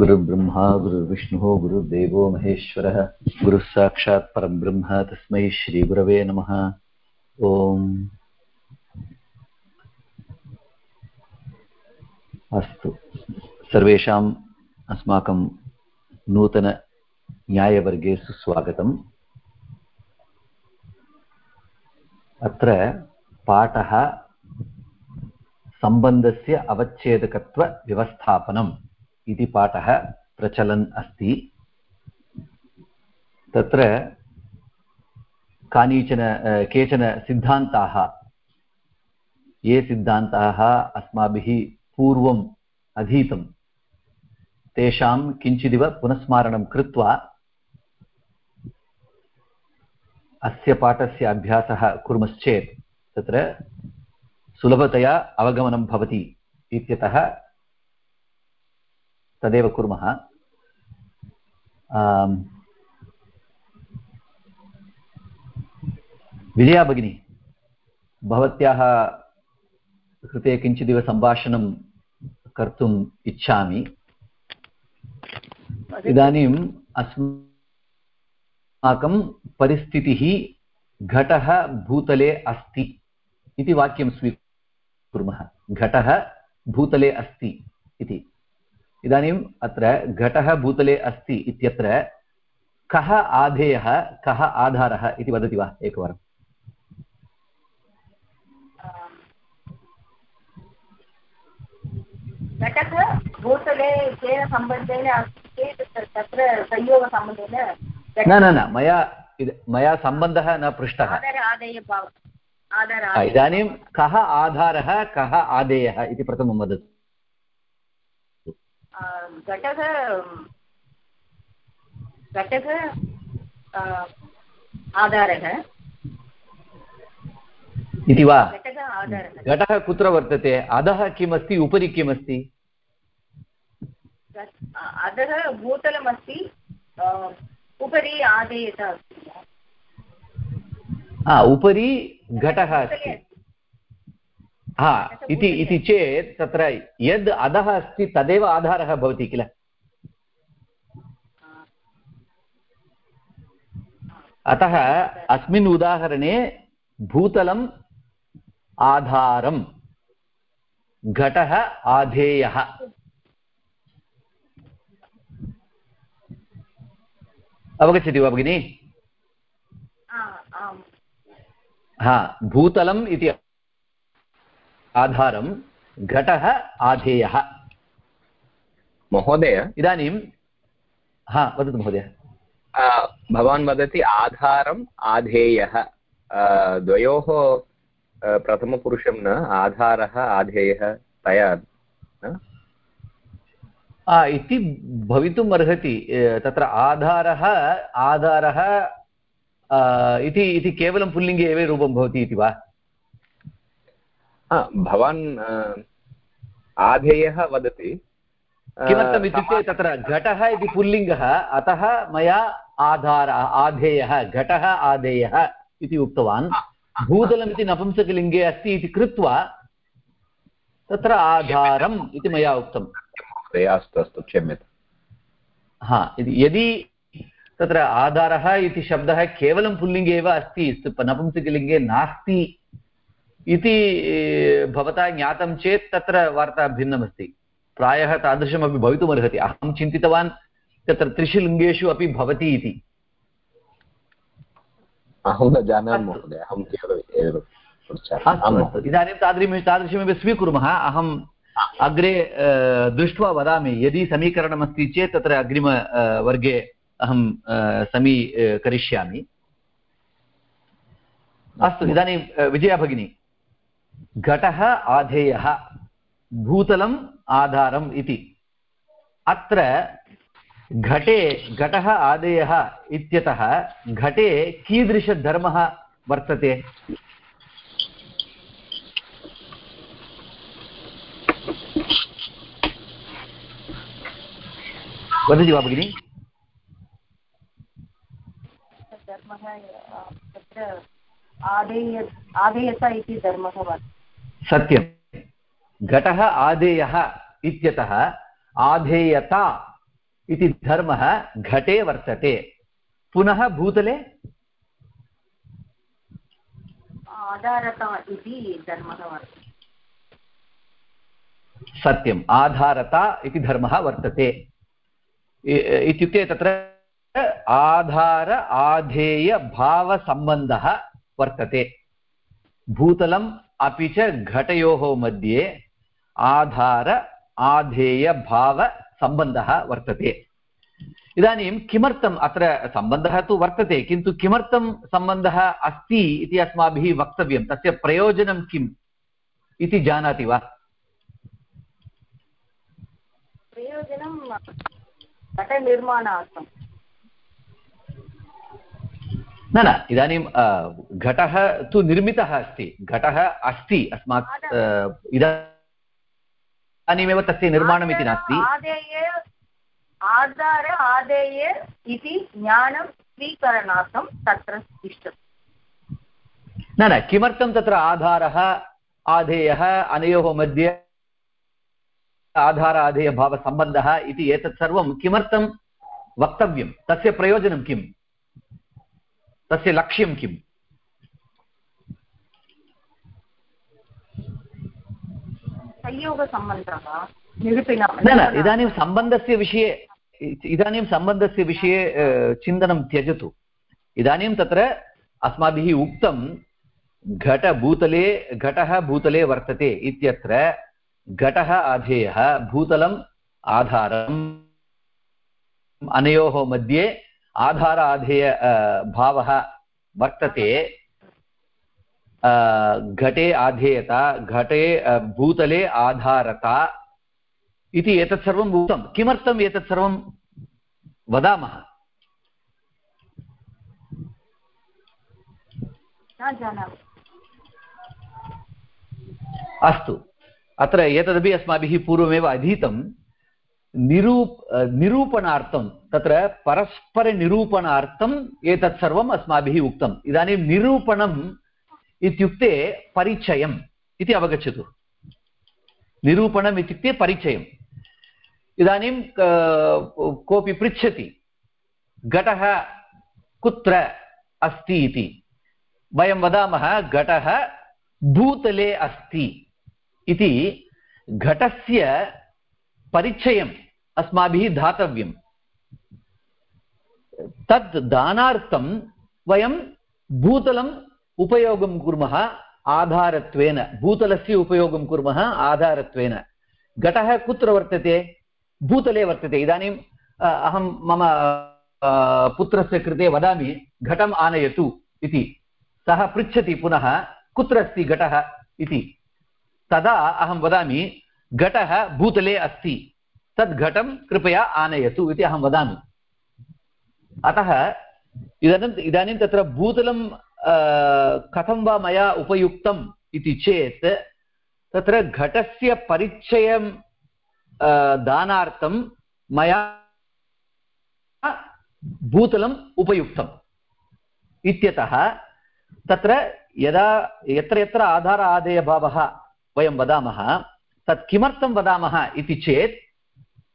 गुरुर्ब्रह्मा गुरुर्विष्णुः, गुरुर्देवो महेश्वरः। गुरुः साक्षात् परब्रह्म, तस्मै श्रीगुरवे नमः। ॐ अस्तु। सर्वेषाम् अस्माकं नूतनन्यायवर्गे सुस्वागतम्। अत्र पाठः सम्बन्धस्य अवच्छेदकत्वव्यवस्थापनम् इति पाठः प्रचलन् अस्ति। तत्र कानिचन केचन सिद्धान्ताः, ये सिद्धान्ताः अस्माभिः पूर्वम् अधीतं तेषां किञ्चिदिव पुनस्मारणं कृत्वा अस्य पाठस्य अभ्यासः कुर्मश्चेत् तत्र सुलभतया अवगमनं भवति इत्यतः तदेव कुर्मः। विजया भगिनी भवत्याः कृते किञ्चिदिव सम्भाषणं कर्तुम् इच्छामि। इदानीम् अस्माकं परिस्थितिः घटः भूतले अस्ति इति वाक्यं स्वीकुर्मः। घटः भूतले अस्ति इति। इदानीम् अत्र घटः भूतले अस्ति इत्यत्र कः आधेयः कः आधारः इति वदति वा एकवारम् घटः भूतले केन सम्बन्धेन अस्ति चेत् तत्र संयोगसम्बन्धेन न न न मया मया सम्बन्धः न पृष्टः। इदानीं कः आधारः कः आदेयः इति प्रथमं वदतु। घटः घटः आधारः। इति वा? घटः कुत्र वर्तते? अधः किमस्ति? उपरि किमस्ति? अधः भूतलमस्ति उपरि आदेयः अस्ति। उपरि घटः अस्ति। हा इति इति चेत् तत्र यद् अधः अस्ति तदेव आधारः भवति किल? अतः अस्मिन् उदाहरणे भूतलम् आधारं घटः आधेयः। अवगच्छति वा भगिनि? हा भूतलम् इति आधारं घटः आधेयः। महोदय? इदानीं हा वदतु महोदय। भवान् वदति आधारम् आधेयः। द्वयोः प्रथमपुरुषं न आधारः आधेयः तया इति भवितुम् अर्हति। तत्र आधारः आधारः इति इति केवलं पुल्लिङ्गे एव रूपं भवति इति वा? भवान् आधेयः वदति। किमर्थम् इत्युक्ते तत्र घटः इति पुल्लिङ्गः अतः मया आधार आधेयः घटः आधेयः इति उक्तवान्। भूतलम् इति नपुंसकलिङ्गे अस्ति इति कृत्वा तत्र आधारम् इति मया उक्तम्। अस्तु अस्तु क्षम्यता हा यदि तत्र आधारः इति शब्दः केवलं पुल्लिङ्गे एव अस्ति नपुंसकलिङ्गे नास्ति इति भवता ज्ञातं चेत् तत्र वार्ता भिन्नमस्ति। प्रायः तादृशमपि भवितुमर्हति। अहं चिन्तितवान् तत्र त्रिषु लिङ्गेषु अपि भवति इति। अहं न जानामि महोदय अहं केवलं अस्तु अस्तु। इदानीं तादृशं तादृशमेव स्वीकुर्मः। अहम् अग्रे दृष्ट्वा वदामि यदि समीकरणमस्ति चेत् तत्र अग्रिमवर्गे अहं समीकरिष्यामि अस्तु इदानीं विजया भगिनी। घटः आधेयः, भूतलम् आधारम् इति। अत्र घटे, घटः आदेयः इत्यतः घटे कीदृशधर्मः वर्तते? वदति वा भगिनि? आदेय आदेयता इति धर्मः सत्यं घटः आदेयः इत्यतः आधेयता इति धर्मः घटे वर्तते। पुनः भूतले? आधारता इति धर्मः वर्तते। सत्यम्। आधारता इति धर्मः वर्तते। इत्युक्ते तत्र आधार आधेयभावसम्बन्धः वर्तते। भूतलम् अपि च घटयोः मध्ये आधार आधेयभावसम्बन्धः वर्तते। इदानीं किमर्थम् अत्र सम्बन्धः तु वर्तते, किन्तु किमर्थं सम्बन्धः अस्ति इति अस्माभिः वक्तव्यं। तस्य प्रयोजनं किम् इति जानाति वा? प्रयोजनं न न इदानीं घटः तु निर्मितः अस्ति। घटः अस्ति अस्मात् इदानीमेव तस्य निर्माणमिति नास्ति। आधार आदेय इति ज्ञानं स्वीकरणार्थं तत्र तिष्ठति। न न किमर्थं तत्र आधारः आधेयः अनयोः मध्ये आधार आधेयभावसम्बन्धः इति एतत् सर्वं किमर्थं वक्तव्यं? तस्य प्रयोजनं किम्? तस्य लक्ष्यं किम्? संयोगसम्बन्धः न न इदानीं सम्बन्धस्य विषये इदानीं सम्बन्धस्य विषये चिन्तनं त्यजतु। इदानीं तत्र अस्माभिः उक्तं घटभूतले घटः भूतले वर्तते इत्यत्र घटः आधेयः भूतलम् आधारम् अनयोः मध्ये आधार आधेय अ, भावः वर्तते। घटे आधेयता घटे भूतले आधारता इति एतत् सर्वम् उक्तं। किमर्थम् एतत् सर्वं वदामः? अस्तु। अत्र एतदपि अस्माभिः पूर्वमेव अधीतं निरूप निरूपणार्थं, तत्र परस्परनिरूपणार्थम् एतत् सर्वम् अस्माभिः उक्तम्। इदानीं निरूपणम् इत्युक्ते परिचयम् इति अवगच्छतु। निरूपणम् इत्युक्ते परिचयम्। इदानीं कोऽपि पृच्छति, घटः कुत्र अस्ति इति। वयं वदामः, घटः भूतले अस्ति इति। घटस्य परिचयम् अस्माभिः दातव्यम् तद् दानार्थं वयं भूतलम् उपयोगं कुर्मः आधारत्वेन भूतलस्य उपयोगं कुर्मः आधारत्वेन। घटः कुत्र वर्तते? भूतले वर्तते। इदानीम् अ, अहं मम पुत्रस्य कृते वदामि घटम् आनयतु इति। सः पृच्छति पुनः कुत्र अस्ति घटः इति। तदा अहं वदामि घटः भूतले अस्ति। तद् घटं कृपया आनयतु इति अहं वदामि। अतः इदानीम् इदानीं तत्र भूतलं कथं वा मया उपयुक्तम् इति चेत् तत्र घटस्य परिचयं दानार्थं मया भूतलम् उपयुक्तम् इत्यतः तत्र यदा यत्र यत्र आधार आदेयभावः वयं वदामः तत् किमर्थं वदामः इति चेत्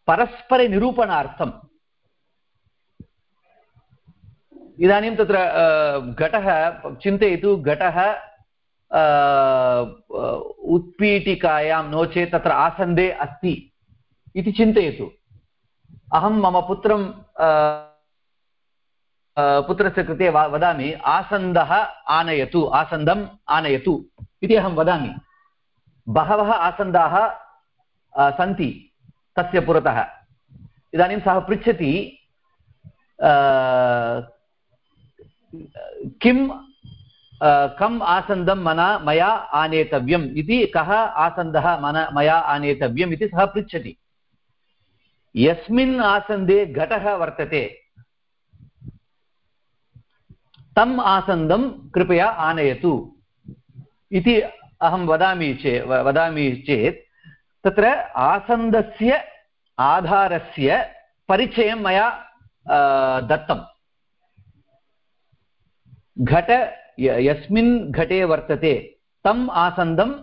परस्परनिरूपणार्थम्। इदानीं तत्र घटः, चिन्तयतु, घटः उत्पीठिकायां नो चेत् तत्र आसन्दे अस्ति इति चिन्तयतु। अहं मम पुत्रं पुत्रस्य कृते वदामि, आसन्दः आनयतु, आसन्दम् आनयतु इति अहं वदामि। बहवः आसन्दाः सन्ति तस्य पुरतः। इदानीं सः पृच्छति किं कम् आसन्दं मना मया आनेतव्यम् इति, कः आसन्दः मन, मया आनेतव्यम् इति सः पृच्छति। यस्मिन् आसन्दे घटः वर्तते। तम् आसन्दं कृपया आनयतु। इति अहं वदामि चे, व- वदामि चेत्, तत्र आसन्दस्य आधारस्य परिचयं मया दत्तं घट यस्मिन् घटे वर्तते, तम् आसन्दम्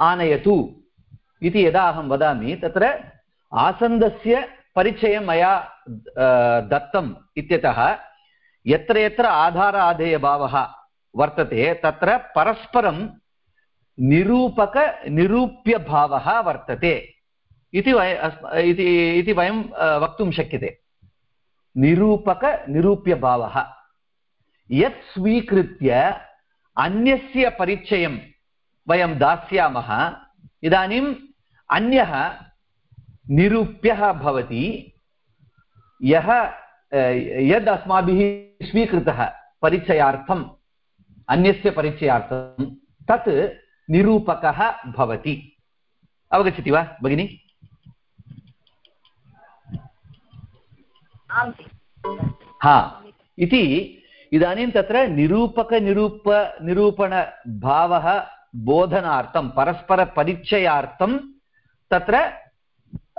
आनयतु इति यदा अहं वदामि, तत्र आसन्दस्य परिचयं मया दत्तम् इत्यतः यत्र यत्र आधार आधेयभावः वर्तते, तत्र परस्परं निरूपकनिरूप्यभावः वर्तते। इति वय इति वयं वक्तुं शक्यते। निरूपकनिरूप्यभावः यत् स्वीकृत्य अन्यस्य परिचयं वयं दास्यामः, इदानीम् अन्यः निरूप्यः भवति, यः यद् अस्माभिः स्वीकृतः परिचयार्थम्, अन्यस्य परिचयार्थं तत् निरूपकः भवति। अवगच्छति वा भगिनि? हा। इति इदानीं तत्र निरूपकनिरूप निरूपणभावः बोधनार्थं परस्परपरिचयार्थं तत्र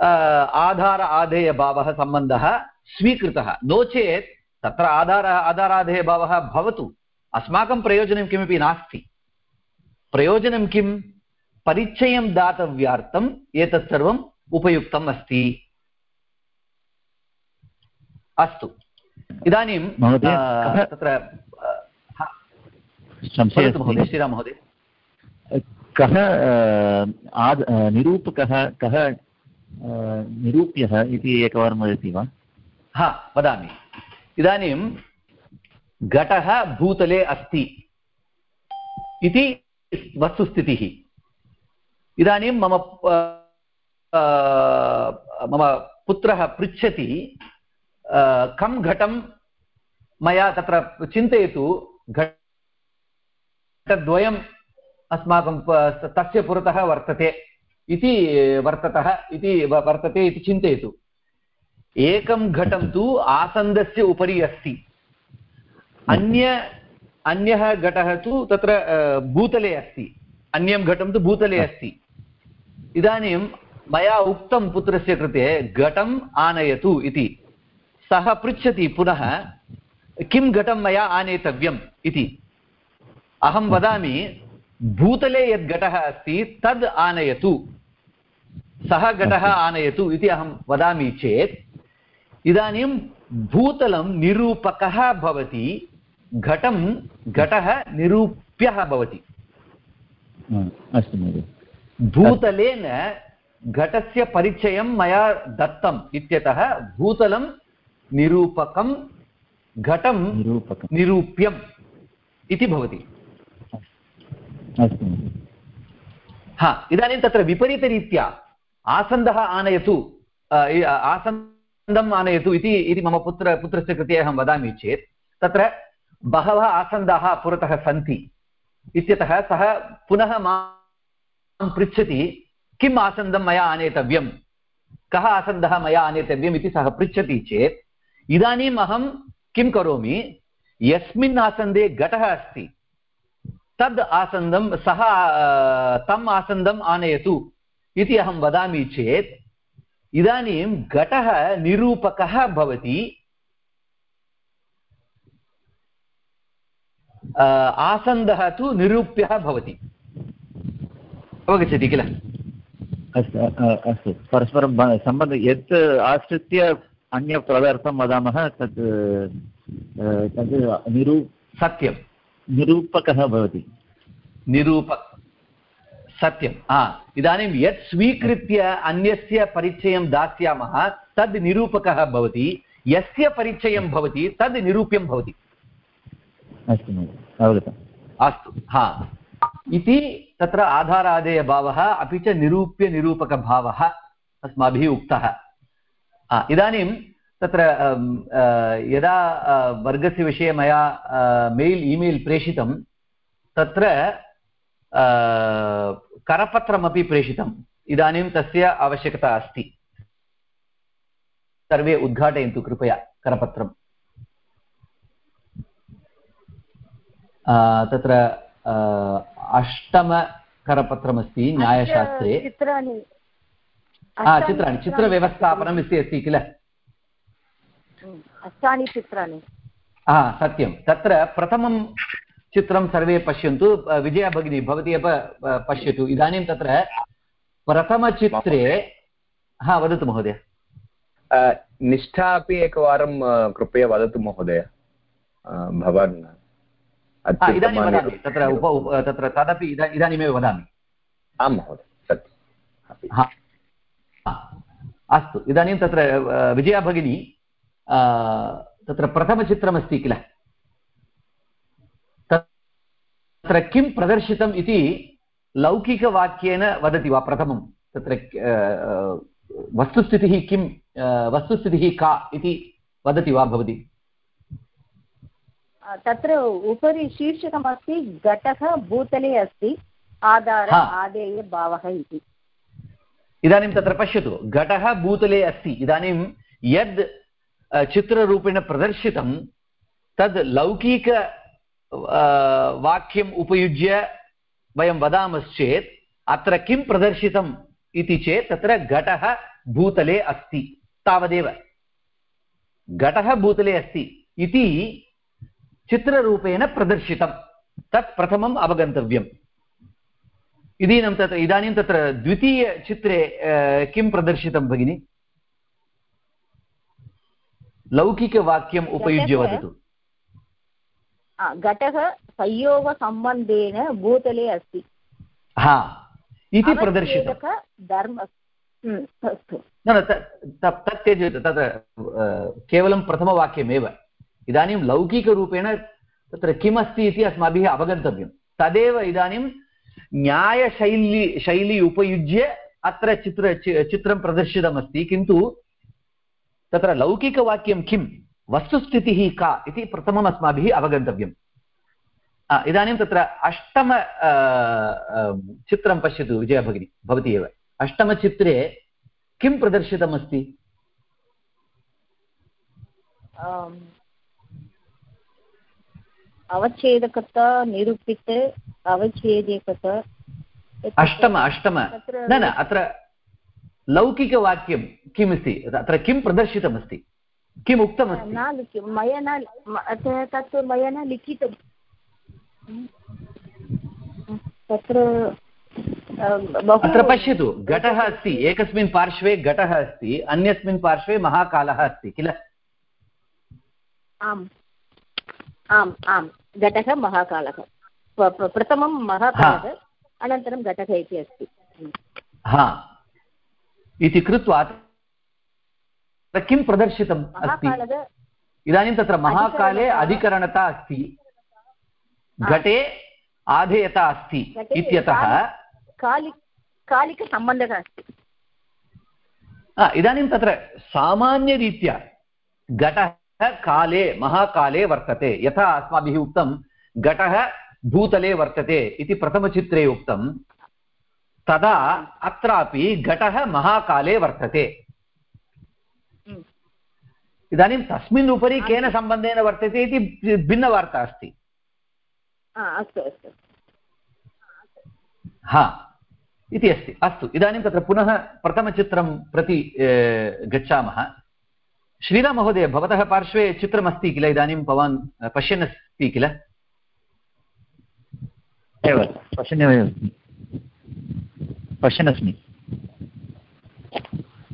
आधार आधेयभावः सम्बन्धः स्वीकृतः। नो चेत् तत्र आधारः आधाराधेयभावः भवतु। अस्माकं प्रयोजनं किमपि नास्ति। प्रयोजनं किं परिचयं दातव्यार्थम् एतत् सर्वम् उपयुक्तम् अस्ति। अस्तु। इदानीं तत्र श्रीराम महोदय। कः आद् निरूपकः कः निरूप्यः इति एकवारं वदति वा? हा वदामि। इदानीं घटः भूतले अस्ति। इति वस्तुस्थितिः। इदानीं मम मम पुत्रः पृच्छति कं घटं मया तत्र चिन्तयतु, घटद्वयम् अस्माकं तस्य पुरतः वर्तते इति वर्ततः, इति वर्तते इति चिन्तयतु। एकं घटं तु आसन्दस्य उपरि अस्ति। अन्य अन्यः घटः तु तत्र भूतले अस्ति। अन्यं घटं तु भूतले अस्ति। इदानीं मया उक्तं पुत्रस्य कृते घटम् आनयतु इति। सः पृच्छति पुनः किं घटं मया आनेतव्यम् इति। अहं वदामि भूतले यद् घटः अस्ति तद् आनयतु। सः घटः आनयतु इति अहं वदामि चेत्। इदानीं भूतलं निरूपकः भवति। घटं घटः निरूप्यः भवति। अस्तु महोदय। भूतलेन घटस्य परिचयं मया दत्तम् इत्यतः भूतलं निरूपकं घटं निरूप्यम् इति भवति। अस्तु हा इदानीं तत्र विपरीतरीत्या आसन्दः आनयतु आसन्दम् आनयतु इति इति मम पुत्र पुत्रस्य कृते अहं वदामि चेत् तत्र बहवः आसन्दाः पुरतः सन्ति। इत्यतः सः पुनः माँ पृच्छति, किम् आसन्दं मया आनेतव्यं? कः आसन्दः मया आनेतव्यम् इति सः पृच्छति चेत् इदानीम् अहं किं करोमि? यस्मिन् आसन्दे घटः अस्ति। तद् आसन्दं सः तम् आसन्दम् आनयतु इति अहं वदामि चेत्, इदानीं घटः निरूपकः भवति। आसन्दः तु निरूप्यः भवति। अवगच्छति किल? अस्तु अस्तु। परस्परं सम्बन्धः यत् आश्रित्य अन्यपदार्थं वदामः तत् तद् निरू सत्यं निरूपकः भवति। निरूप सत्यं हा इदानीं यत् स्वीकृत्य अन्यस्य परिचयं दास्यामः तद् निरूपकः भवति यस्य परिचयं भवति तद् निरूप्यं भवति। अस्तु महोदय अवगतम् अस्तु, हा। इति तत्र आधारादेयभावः, अपि च निरूप्यनिरूपकभावः अस्माभिः उक्तः। इदानीं तत्र यदा वर्गस्य विषये मया मेल्, ईमेल् प्रेषितं, तत्र करपत्रमपि प्रेषितम्। इदानीं तस्य आवश्यकता अस्ति। सर्वे उद्घाटयन्तु, कृपया करपत्रम्। तत्र अष्टमकरपत्रमस्ति न्यायशास्त्रे। चित्राणि। चित्राणि चित्रव्यवस्थापनम् इति अस्ति किल? अष्टानि चित्राणि। हा सत्यं। तत्र प्रथमं चित्रं सर्वे पश्यन्तु। विजया भगिनी भवती एव पश्यतु। इदानीं तत्र प्रथमचित्रे हा वदतु महोदय। निष्ठा अपि एकवारं कृपया वदतु महोदय। भवान् इदानीं अत्युत्तमानि- वदामि तत्र उप तत्र तदपि इदानीमेव वदामि। आं महोदय हा। हा. अस्तु इदानीं तत्र विजया भगिनी तत्र प्रथमचित्रमस्ति किल? तत्र किं प्रदर्शितम् इति लौकिकवाक्येन वदति वा प्रथमं? तत्र वस्तुस्थितिः किं वस्तुस्थितिः का इति वदति वा भवती? तत्र उपरि शीर्षकमस्ति घटः भूतले अस्ति आधार हा। आदेय भावः इति। इदानीं तत्र पश्यतु घटः भूतले अस्ति। इदानीं यद् चित्ररूपेण प्रदर्शितं तद् लौकिक वाक्यम् उपयुज्य वयं वदामश्चेत् अत्र किं प्रदर्शितम् इति चेत् तत्र घटः भूतले अस्ति। तावदेव। घटः भूतले अस्ति इति चित्ररूपेण प्रदर्शितं तत् प्रथमम् अवगन्तव्यम्। इदानीं तत्र इदानीं तत्र द्वितीयचित्रे किं प्रदर्शितं भगिनि? लौकिकवाक्यम् उपयुज्य वदतु घटः संयोगसम्बन्धेन भूतले अस्ति। हा इति धर्म हम्म, न न तत् त्यजतु तत्र केवलं प्रथमवाक्यमेव। इदानीं लौकिकरूपेण तत्र किमस्ति इति अस्माभिः अवगन्तव्यं। तदेव इदानीं न्यायशैली, शैली उपयुज्य अत्र चित्र चित्रं प्रदर्शितमस्ति, किन्तु तत्र लौकिकवाक्यं किं? वस्तुस्थितिः का इति प्रथमम् अस्माभिः अवगन्तव्यम्। इदानीं तत्र अष्टम चित्रं पश्यतु, विजया भगिनी, भवती एव। अष्टमचित्रे किं प्रदर्शितमस्ति? अवच्छेदकता निरूपित अवच्छेदकता। अष्टम अष्टम। न न अत्र लौकिकवाक्यं किमस्ति? अत्र किं प्रदर्शितमस्ति? किम् उक्तमस्ति? न लिखि मया न तत् मया न लिखितं तत्र अं, अत्र पश्यतु घटः अस्ति एकस्मिन् पार्श्वे घटः अस्ति अन्यस्मिन् पार्श्वे महाकालः अस्ति किल? आम्। आम् आम् घटः महाकालः. प्रथमं महाकालः अनन्तरं घटः इति अस्ति. हा. इति कृत्वा किं प्रदर्शितम् अस्ति? इदानीं तत्र महाकाले अधिकरणता अस्ति. घटे आधेयता अस्ति इत्यतः कालि कालिकसम्बन्धः अस्ति. इदानीं तत्र सामान्यरीत्या घटः काले महाकाले वर्तते। यथा अस्माभिः उक्तं घटः भूतले वर्तते इति प्रथमचित्रे उक्तं। तदा अत्रापि घटः महाकाले वर्तते। इदानीं तस्मिन् उपरि केन सम्बन्धेन वर्तते इति भिन्नवार्ता अस्ति। हा, अस्तु अस्तु। हा इति अस्ति। अस्तु इदानीं तत्र पुनः प्रथमचित्रं प्रति गच्छामः। श्रीराममहोदय भवतः पार्श्वे चित्रमस्ति किल? इदानीं भवान् पश्यन् अस्ति किल? एव पश्यन्नेव पश्यन्नस्मि।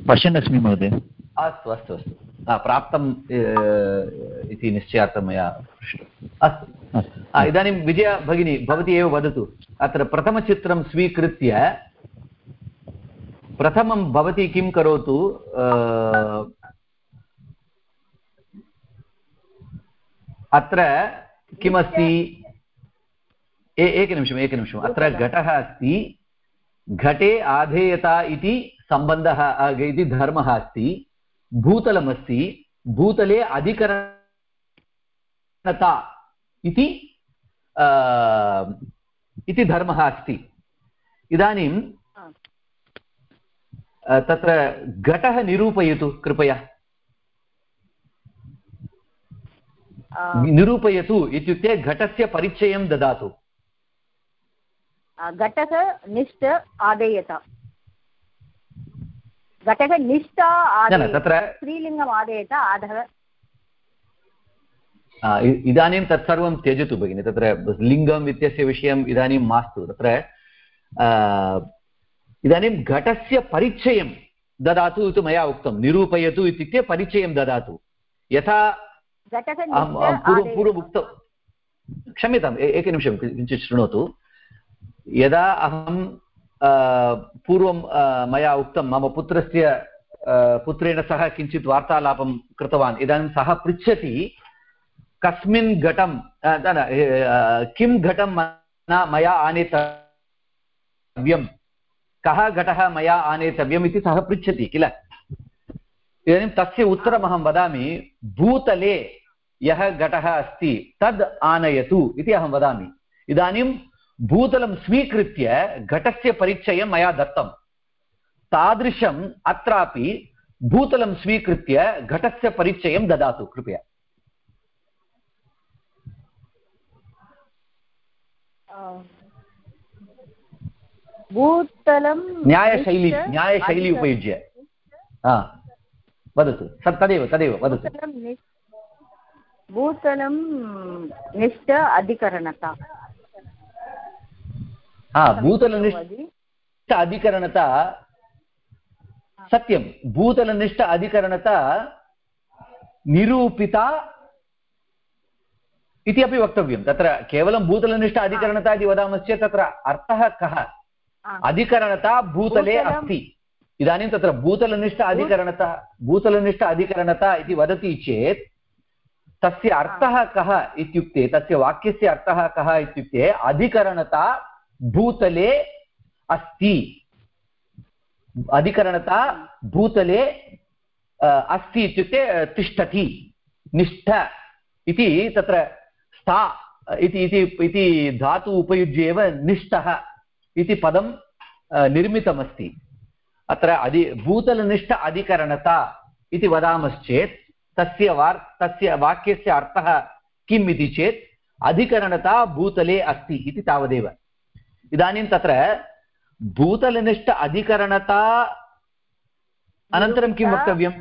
पश्यन्नस्मि महोदय। अस्तु अस्तु अस्तु। प्राप्तं ए, इति निश्चयार्थं मया पृष्टम्। अस्तु। अस्तु। इदानीं विजया भगिनी भवती एव वदतु। अत्र प्रथमचित्रं स्वीकृत्य प्रथमं भवती किं करोतु? अत्र किमस्ति? एकनिमिषम् एकनिमिषम् अत्र घटः अस्ति घटे आधेयता इति सम्बन्धः इति धर्मः अस्ति भूतलमस्ति भूतले अधिकरणता इति इति धर्मः अस्ति। इदानीं तत्र घटः निरूपयतु कृपया आ, निरूपयतु इत्युक्ते घटस्य परिचयं ददातु। घटः निष्ठ आदेयता। घटः निष्ठा तत्र स्त्रीलिङ्गम् आदेयता आधः आ, इ- इदानीं तत्सर्वं त्यजतु भगिनि तत्र लिङ्गम् इत्यस्य विषयम् इदानीं मास्तु। तत्र इदानीं घटस्य परिचयं ददातु इति मया उक्तं। निरूपयतु इत्युक्ते परिचयं ददातु। यथा पूर्वम् उक्तं क्षम्यताम् एकनिमिषं किञ्चित् शृणोतु। यदा अहं पूर्वं मया उक्तं मम पुत्रस्य पुत्रेण सह किञ्चित् वार्तालापं कृतवान् इदानीं सः पृच्छति कस्मिन् घटं किं घटं मया आनेतव्यं? कः घटः मया आनेतव्यम् इति सः पृच्छति किल? इदानीं तस्य उत्तरमहं वदामि भूतले यः घटः अस्ति तद् आनयतु इति अहं वदामि। इदानीं भूतलं स्वीकृत्य घटस्य परिचयं मया दत्तं। तादृशम् अत्रापि भूतलं स्वीकृत्य घटस्य परिचयं ददातु कृपया। भूतलं न्यायशैली न्यायशैली उपयुज्य। वदतु। तदेव तदेव वदतु। भूतलं भूतलं अधिकरणता। हा भूतलनिष्ठ अधिकरणता सत्यं। भूतलनिष्ठ अधिकरणता निरूपिता इति अपि वक्तव्यं। तत्र केवलं भूतलनिष्ठ अधिकरणता इति वदामश्चेत् तत्र अर्थः कः। अधिकरणता भूतलं- अस्ति। इदानीं तत्र भूतलनिष्ठ अधिकरणता भूतलनिष्ठ अधिकरणता इति वदति चेत् तस्य अर्थः कः इत्युक्ते तस्य वाक्यस्य अर्थः कः इत्युक्ते अधिकरणता भूतले अस्ति। अधिकरणता भूतले अस्ति इत्युक्ते तिष्ठति निष्ठ इति तत्र स्था इति इति इति धातु उपयुज्य एव निष्ठः इति पदं निर्मितमस्ति। अत्र अधि भूतलनिष्ठ अधिकरणता इति वदामश्चेत् तस्य वार् तस्य वाक्यस्य अर्थः किम् इति चेत् अधिकरणता भूतले अस्ति इति तावदेव। इदानीं तत्र भूतलनिष्ठ अधिकरणता अनन्तरं किं वक्तव्यं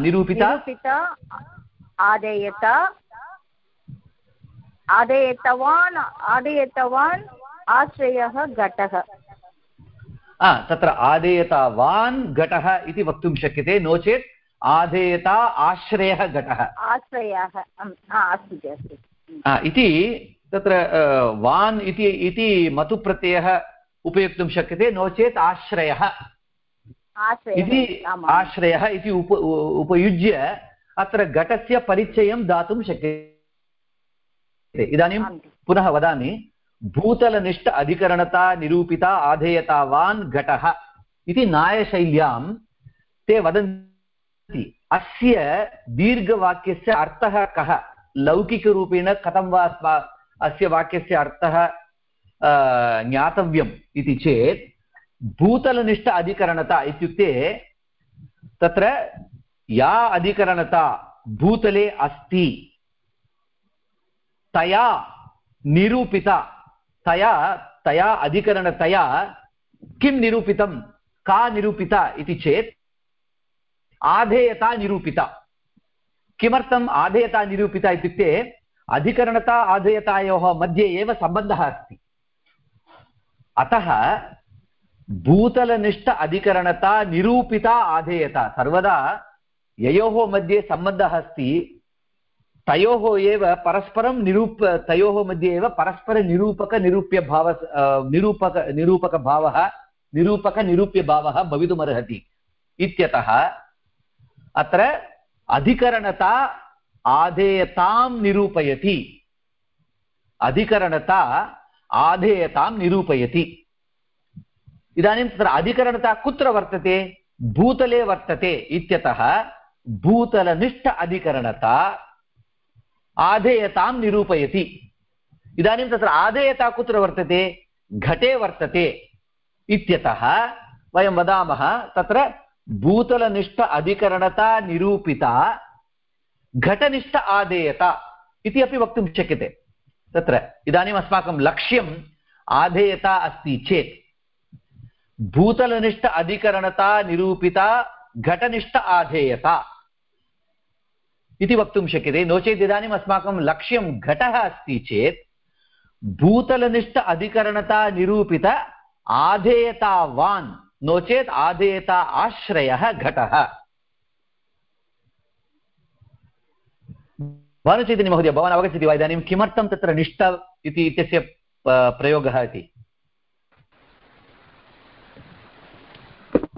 निरूपिता? आदेयतवान् आश्रयः घटः। तत्र आदेयतावान् घटः इति वक्तुं शक्यते नो चेत् आदेयता आश्रयः घटः। आश्रयः अस्तु अस्तु। इति तत्र वान् इति इति मतुप्रत्ययः उपयोक्तुं शक्यते नो चेत् आश्रयः। इति आश्रयः इति उप उपयुज्य अत्र घटस्य परिचयं दातुं शक्यते। इदानीं। पुनः वदामि भूतलनिष्ठ अधिकरणता निरूपिता आधेयतावान् घटः। इति न्यायशैल्यां ते वदन्ति अस्य दीर्घवाक्यस्य अर्थः कः? लौकिकरूपेण कथं वा अस्मा- अस्य वाक्यस्य अर्थः ज्ञातव्यम् इति चेत्, भूतलनिष्ठ अधिकरणता इत्युक्ते तत्र या अधिकरणता भूतले अस्ति, तया निरूपिता, तया तया अधिकरणतया किं निरूपितं, का निरूपिता इति चेत् आधेयता निरूपिता। किमर्थम् आधेयता निरूपिता इत्युक्ते, अधिकरणता आधेयतायोः मध्ये एव सम्बन्धः अस्ति। अतः भूतलनिष्ठ अधिकरणता निरूपिता आधेयता सर्वदा ययोः मध्ये सम्बन्धः अस्ति, तयोः एव परस्परं निरूप, तयोः मध्ये एव परस्परनिरूपकनिरूप्यभाव निरूपक, निरूपकभावः, निरूपकनिरूप्यभावः भवितुमर्हति। इत्यतः अत्र अधिकरणता आधेयतां निरूपयति। अधिकरणता आधेयतां निरूपयति। इदानीं तत्र अधिकरणता कुत्र वर्तते? भूतले वर्तते इत्यतः भूतलनिष्ठ अधिकरणता आधेयतां निरूपयति। इदानीं तत्र आधेयता कुत्र वर्तते? घटे वर्तते इत्यतः वयं वदामः तत्र भूतलनिष्ठ अधिकरणता निरूपिता, घटनिष्ठ आधेयता इति अपि वक्तुं शक्यते। तत्र इदानीम् अस्माकं लक्ष्यम् आधेयता अस्ति चेत्। भूतलनिष्ठ अधिकरणता निरूपिता, घटनिष्ठ आधेयता इति वक्तुं शक्यते। नो चेत् इदानीम् अस्माकं लक्ष्यं घटः अस्ति चेत्, भूतलनिष्ठ अधिकरणता निरूपित, आधेयतावान् नो चेत् आदेयता आश्रयः घटः। भानुचैतन्यमहोदय भवान् अवगच्छति वा इदानीं किमर्थं तत्र निष्ठ इति इत्यस्य प्रयोगः इति?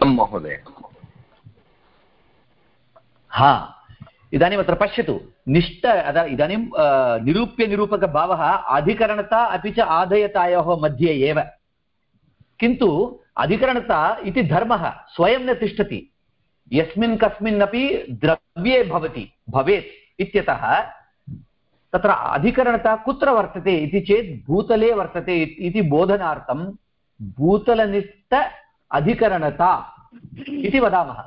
महोदय? हा इदानीम् अत्र पश्यतु। निष्ठ इदानीं निरूप्यनिरूपकभावः अधिकरणता अपि च आधेयतायोः मध्ये एव। किन्तु अधिकरणता इति धर्मः, स्वयं न तिष्ठति। यस्मिन् कस्मिन्नपि द्रव्ये भवति, भवेत् इत्यतः तत्र अधिकरणता कुत्र वर्तते इति चेत् भूतले वर्तते इति बोधनार्थं भूतलनिष्ठ अधिकरणता इति वदामः।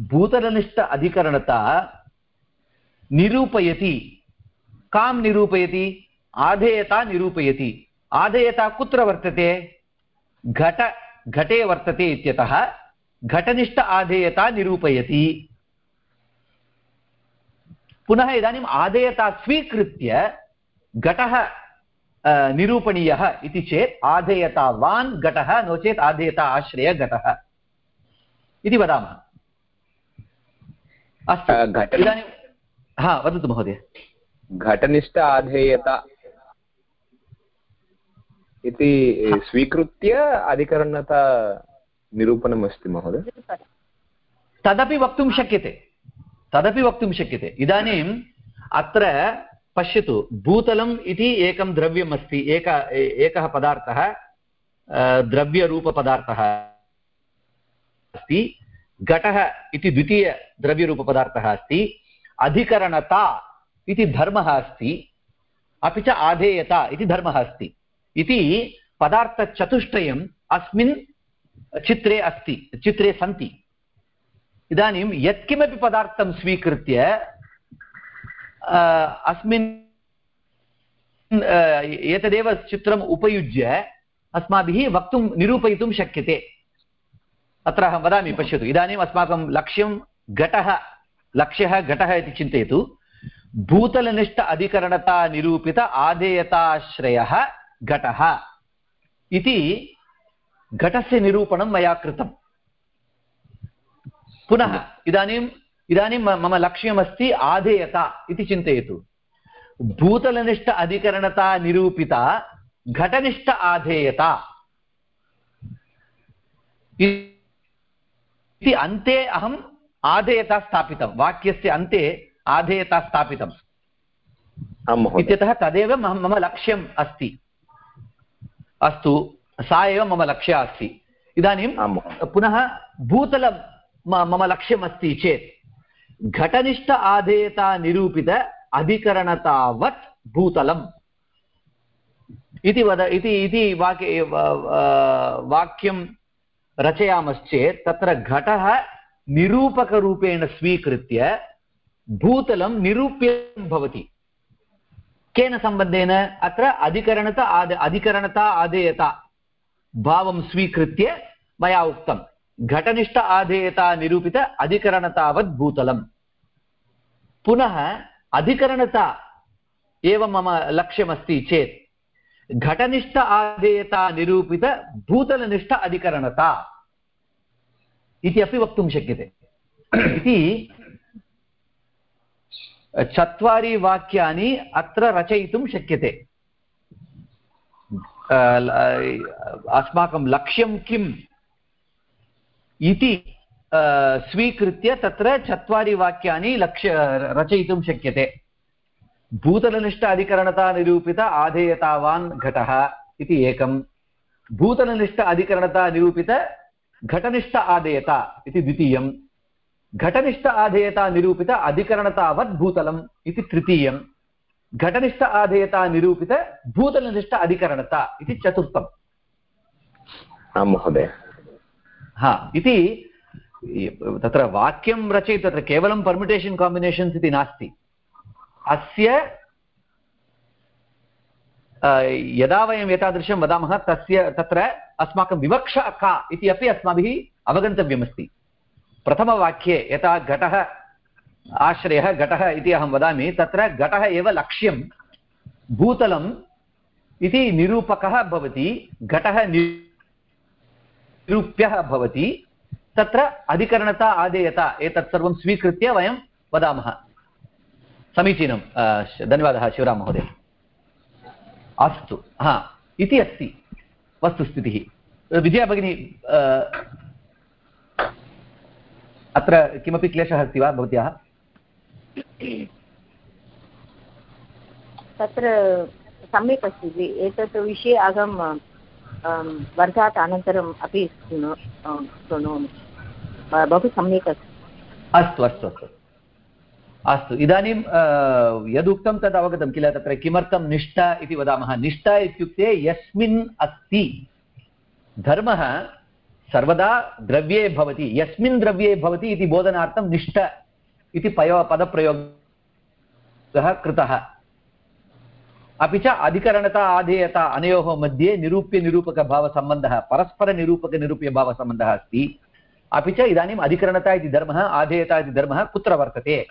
भूतलनिष्ठ अधिकरणता निरूपयति। कां निरूपयति? आधेयता निरूपयति। आधेयता कुत्र वर्तते? घट घटे वर्तते इत्यतः घटनिष्ठ आधेयता निरूपयति। पुनः इदानीम् आदेयता स्वीकृत्य घटः निरूपणीयः इति चेत् आधेयतावान् घटः नो चेत् आधेयता आश्रय घटः इति वदामः। अस्तु इदानीं हा वदतु महोदय। घटनिष्ठ आधेयता इति स्वीकृत्य अधिकरणता निरूपणम् अस्ति महोदय? तदपि वक्तुं शक्यते। तदपि वक्तुं शक्यते। इदानीम् अत्र पश्यतु, भूतलम् इति एकं द्रव्यम् अस्ति। एक एकः पदार्थः द्रव्यरूपपदार्थः अस्ति। घटः इति द्वितीयद्रव्यरूपपदार्थः अस्ति। अधिकरणता इति धर्मः अस्ति। अपि च आधेयता इति धर्मः अस्ति। इति पदार्थचतुष्टयम् अस्मिन् चित्रे अस्ति, चित्रे सन्ति। इदानीं यत्किमपि पदार्थं स्वीकृत्य अस्मिन् एतदेव चित्रम् उपयुज्य अस्माभिः वक्तुं, निरूपयितुं शक्यते। अत्र अहं वदामि, पश्यतु। इदानीम् अस्माकं लक्ष्यं घटः, लक्ष्यः घटः इति चिन्तयतु। भूतलनिष्ठ अधिकरणता निरूपित आदेयताश्रयः घटः इति घटस्य निरूपणं मया कृतम् पुनः इदानीम् इदानीं मम लक्ष्यमस्ति आधेयता इति चिन्तयतु। भूतलनिष्ठ अधिकरणता निरूपिता घटनिष्ठ आधेयता। इति अन्ते अहम् आधेयता स्थापितं वाक्यस्य अन्ते आधेयता स्थापितम्। इत्यतः तदेव मम लक्ष्यम् अस्ति। अस्तु सा एव मम लक्ष्या अस्ति। इदानीं पुनः भूतलं मम लक्ष्यमस्ति चेत्। घटनिष्ठ आधेयता निरूपित अधिकरणतावत् भूतलम्। इति वद इति इति वाक्य वाक्यं रचयामश्चेत् तत्र घटः निरूपकरूपेण स्वीकृत्य भूतलं निरूप्यं भवति। केन सम्बन्धेन? अत्र अधिकरणता आद, अधिकरणता आदेयता। भावं स्वीकृत्य मया उक्तं। घटनिष्ठ आधेयता निरूपित अधिकरणतावत् भूतलम्। पुनः अधिकरणता एव मम लक्ष्यमस्ति चेत्, घटनिष्ठ आधेयता निरूपित भूतलनिष्ठ अधिकरणता इति अपि वक्तुं शक्यते। इति चत्वारि वाक्यानि अत्र रचयितुं शक्यते। अस्माकं लक्ष्यं किम् इति स्वीकृत्य तत्र चत्वारि वाक्यानि लक्ष्य, रचयितुं शक्यते। भूतलनिष्ठ अधिकरणता निरूपित आधेयतावान् घटः इति एकं। भूतलनिष्ठ अधिकरणता निरूपित घटनिष्ठ आधेयता इति द्वितीयं घटनिष्ठ आधेयता निरूपित अधिकरणतावत् भूतलम् इति तृतीयं घटनिष्ठ आधेयता निरूपित भूतलनिष्ठ अधिकरणता इति चतुर्थम् आं महोदय हा इति तत्र वाक्यं रचयति तत्र केवलं पर्मिटेशन् काम्बिनेशन्स् इति नास्ति अस्य यदा वयम् एतादृशं वदामः तस्य तत्र अस्माकं विवक्षा का इति अपि अस्माभिः अवगन्तव्यमस्ति प्रथमवाक्ये यथा घटः, आश्रयः घटः इति अहं वदामि, तत्र घटः एव लक्ष्यं भूतलम् इति निरूपकः भवति, घटः निरूप्यः भवति, तत्र अधिकरणता, आदेयता एतत् सर्वं स्वीकृत्य वयं वदामः। समीचीनं धन्यवादः शिवराम महोदय। अस्तु, हा, इति अस्ति वस्तुस्थितिः। विजया भगिनी अत्र किमपि क्लेशः अस्ति वा भवत्याः? तत्र सम्यक् अस्ति जि एतत् विषये अहं वर्गात् अनन्तरम् अपि शृणोमि। बहु सम्यक् अस्ति। अस्तु अस्तु अस्तु। अस्तु इदानीं यदुक्तं तद् अवगतं किल? तत्र किमर्थं निष्ठा इति वदामः। निष्ठा इत्युक्ते यस्मिन् अस्ति। धर्मः सर्वदा द्रव्ये भवति, यस्मिन् द्रव्ये भवति इति बोधनार्थं निष्ठ इति पयो, पदप्रयोगः कृतः। अपि च अधिकरणता, आधेयता अनयोः मध्ये निरूप्यनिरूपकभावसम्बन्धः परस्परनिरूपकनिरूप्यभावसम्बन्धः अस्ति। अपि च इदानीम् अधिकरणता इति धर्मः, आधेयता इति धर्मः कुत्र वर्तते?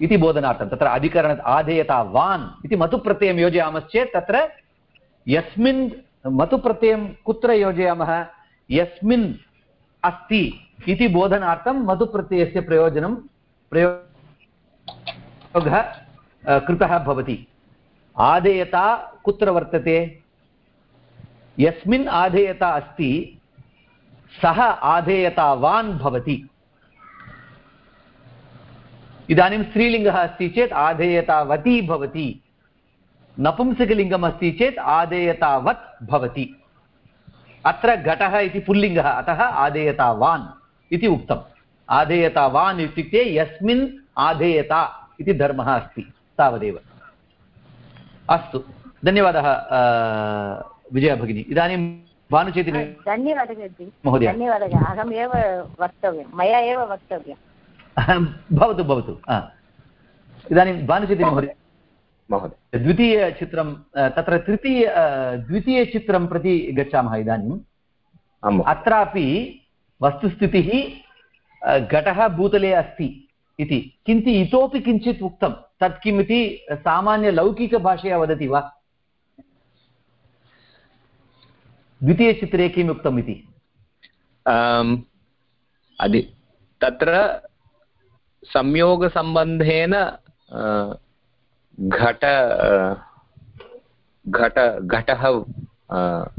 इति बोधनार्थं, तत्र अधिकरण आधेयतावान् इति मतुप्रत्ययं योजयामश्चेत् तत्र यस्मिन् मतुप्रत्ययं कुत्र योजयामः? यस्मिन् अस्ति इति बोधनार्थं मतुप्रत्ययस्य प्रयोजनं प्रयोगः कृतः भवति। आधेयता कुत्र वर्तते? यस्मिन् आधेयता अस्ति, सः आधेयतावान् भवति। इदानीं स्त्रीलिङ्गः अस्ति चेत् आधेयतावती भवति। नपुंसकलिङ्गम् अस्ति चेत् आदेयतावत् भवति। अत्र घटः इति पुल्लिङ्गः अतः आदेयतावान् इति उक्तम्। आदेयतावान् इत्युक्ते यस्मिन् आधेयता इति धर्मः अस्ति तावदेव। अस्तु धन्यवादः विजया भगिनी। इदानीं भानुचेतिनी धन्यवादः महोदय। धन्यवादः अहमेव वक्तव्यं। मया एव वक्तव्यं भवतु भवतु। इदानीं भानुचेतिनी महोदय। महोदय। द्वितीयचित्रं तत्र तृतीय द्वितीयचित्रं प्रति गच्छामः इदानीम् अत्रापि वस्तुस्थितिः घटः भूतले अस्ति इति। किन्तु इतोपि किञ्चित् उक्तं। तत् किम् इति सामान्यलौकिकभाषया वदति वा? द्वितीयचित्रे किम् उक्तम् इति? तत्र संयोगसम्बन्धेन घट घट घटः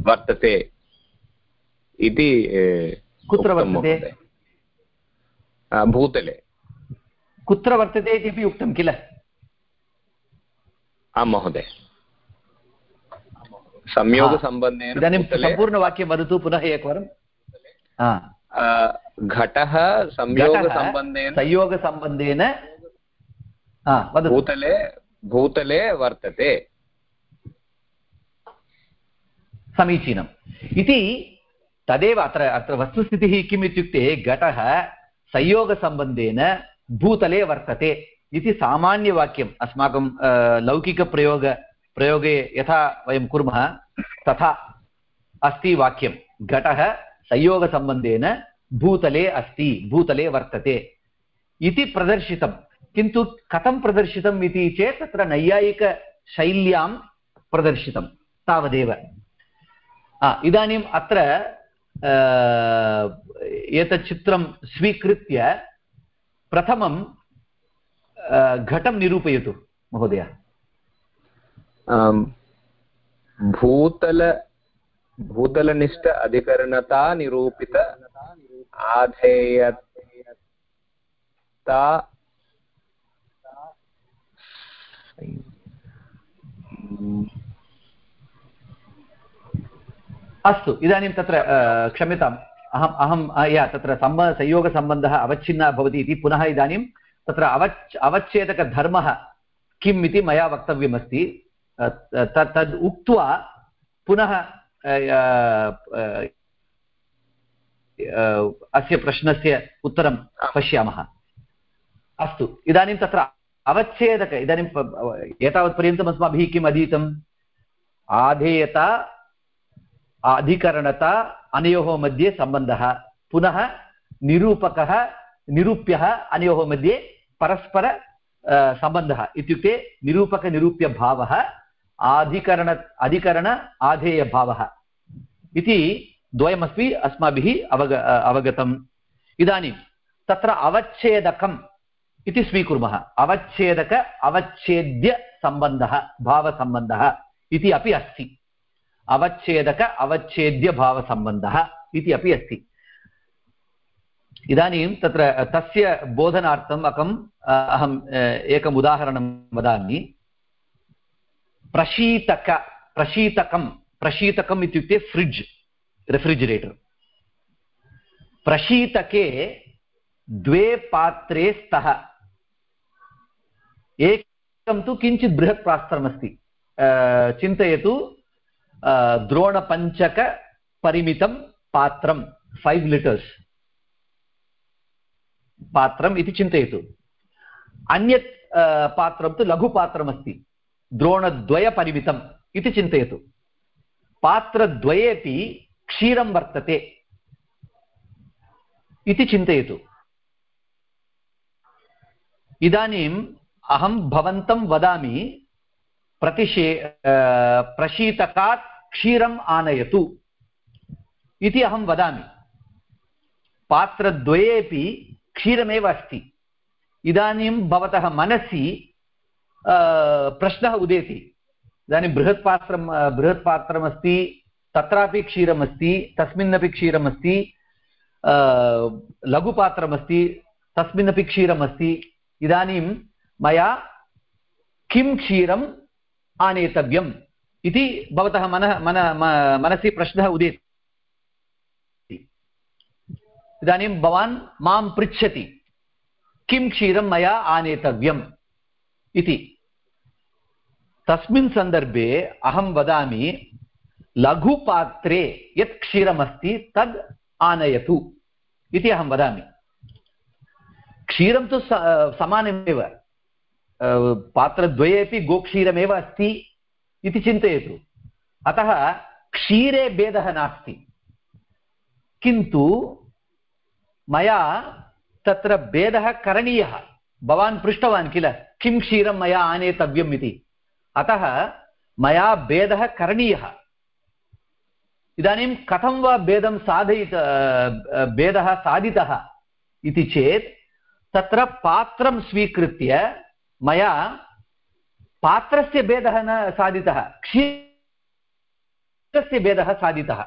वर्तते इति कुत्र वर्तते? भूतले। कुत्र वर्तते इति उक्तं किल? आं महोदय। संयोगसम्बन्धेन इदानीं सम्पूर्णवाक्यं वदतु पुनः एकवारं। घटः संयोगसम्बन्धेन संयोगसम्बन्धेन भूतले भूतले वर्तते। समीचीनम्। इति तदेव अत्र अत्र वस्तुस्थितिः किम् इत्युक्ते घटः संयोगसम्बन्धेन भूतले वर्तते इति सामान्यवाक्यम् अस्माकं लौकिकप्रयोग, प्रयोगे यथा वयं कुर्मः, तथा अस्ति वाक्यं घटः संयोगसम्बन्धेन भूतले अस्ति, भूतले वर्तते इति प्रदर्शितं किन्तु कथं प्रदर्शितम् इति चेत् तत्र नैयायिकशैल्यां प्रदर्शितं तावदेव। इदानीम् अत्र एतत् चित्रं स्वीकृत्य प्रथमं घटं निरूपयतु, महोदय। भूतल, भूतलनिष्ठ अधिकरणता आधेयता अस्तु इदानीं तत्र क्षम्यताम् अहम् अहं या तत्र सम्ब संयोगसम्बन्धः अवच्छिन्नः भवति इति पुनः इदानीं तत्र अवच् अवच्छेदकधर्मः किम् इति मया वक्तव्यमस्ति। तत् तद् उक्त्वा पुनः अस्य प्रश्नस्य उत्तरं पश्यामः। अस्तु इदानीं तत्र अवच्छेदक, इदानीं एतावत्पर्यन्तम् अस्माभिः किम् अधीतम्? आधेयता, अधिकरणता, अनयोः मध्ये सम्बन्धः। पुनः निरूपकः, निरूप्यः, अनयोः मध्ये परस्पर सम्बन्धः इत्युक्ते निरूपकनिरूप्यभावः आधिकरण, अधिकरण आधेयभावः इति द्वयमपि अस्माभिः अवग अवगतम्। इदानीं तत्र अवच्छेदकम् इति स्वीकुर्मः। अवच्छेदक अवच्छेद्यसम्बन्धः भावसम्बन्धः इति अपि अस्ति। अवच्छेदक अवच्छेद्यभावसम्बन्धः इति अपि अस्ति। इदानीं तत्र तस्य बोधनार्थम् अहम् अहम् एकम् उदाहरणं वदामि। प्रशीतक, प्रशीतकं, प्रशीतकम् इत्युक्ते फ्रिड्ज् रेफ्रिजिरेटर् प्रशीतके द्वे पात्रे स्तः। एकं तु किञ्चित् बृहत् पात्रमस्ति चिन्तयतु द्रोणपञ्चकपरिमितं पात्रं फैव् लिटर्स् पात्रम् इति चिन्तयतु अन्यत् पात्रं तु लघुपात्रमस्ति द्रोणद्वयपरिमितम् इति चिन्तयतु पात्रद्वयेपि क्षीरं वर्तते इति चिन्तयतु इदानीम् अहं भवन्तं वदामि, प्रतिषे प्रशीतकात् क्षीरम् आनयतु इति अहं वदामि। पात्रद्वयेपि क्षीरमेव अस्ति। इदानीं भवतः मनसि प्रश्नः उदेति। इदानीं बृहत् पात्रं तत्रापि क्षीरमस्ति, तस्मिन्नपि क्षीरमस्ति लघुपात्रमस्ति, तस्मिन्नपि क्षीरमस्ति। इदानीं मया किं क्षीरम् आनेतव्यम् इति भवतः मनः, मन मनसि प्रश्नः उदेति। इदानीं भवान् माँ पृच्छति, किं क्षीरं मया आनेतव्यम् इति। तस्मिन् सन्दर्भे अहं वदामि, लघुपात्रे यत् क्षीरमस्ति तद् आनयतु इति अहं वदामि। क्षीरं तु समानमेव। पात्रद्वयेपि गोक्षीरमेव अस्ति इति चिन्तयतु। अतः क्षीरे भेदः नास्ति। किन्तु मया तत्र भेदः करणीयः। भवान् पृष्टवान् किल? किं क्षीरं मया आनेतव्यम् इति? अतः मया भेदः करणीयः। इदानीं कथं वा भेदं साधयित भेदः साधितः इति चेत् तत्र पात्रं स्वीकृत्य मया पात्रस्य भेदः न साधितः, क्षीरस्य भेदः साधितः।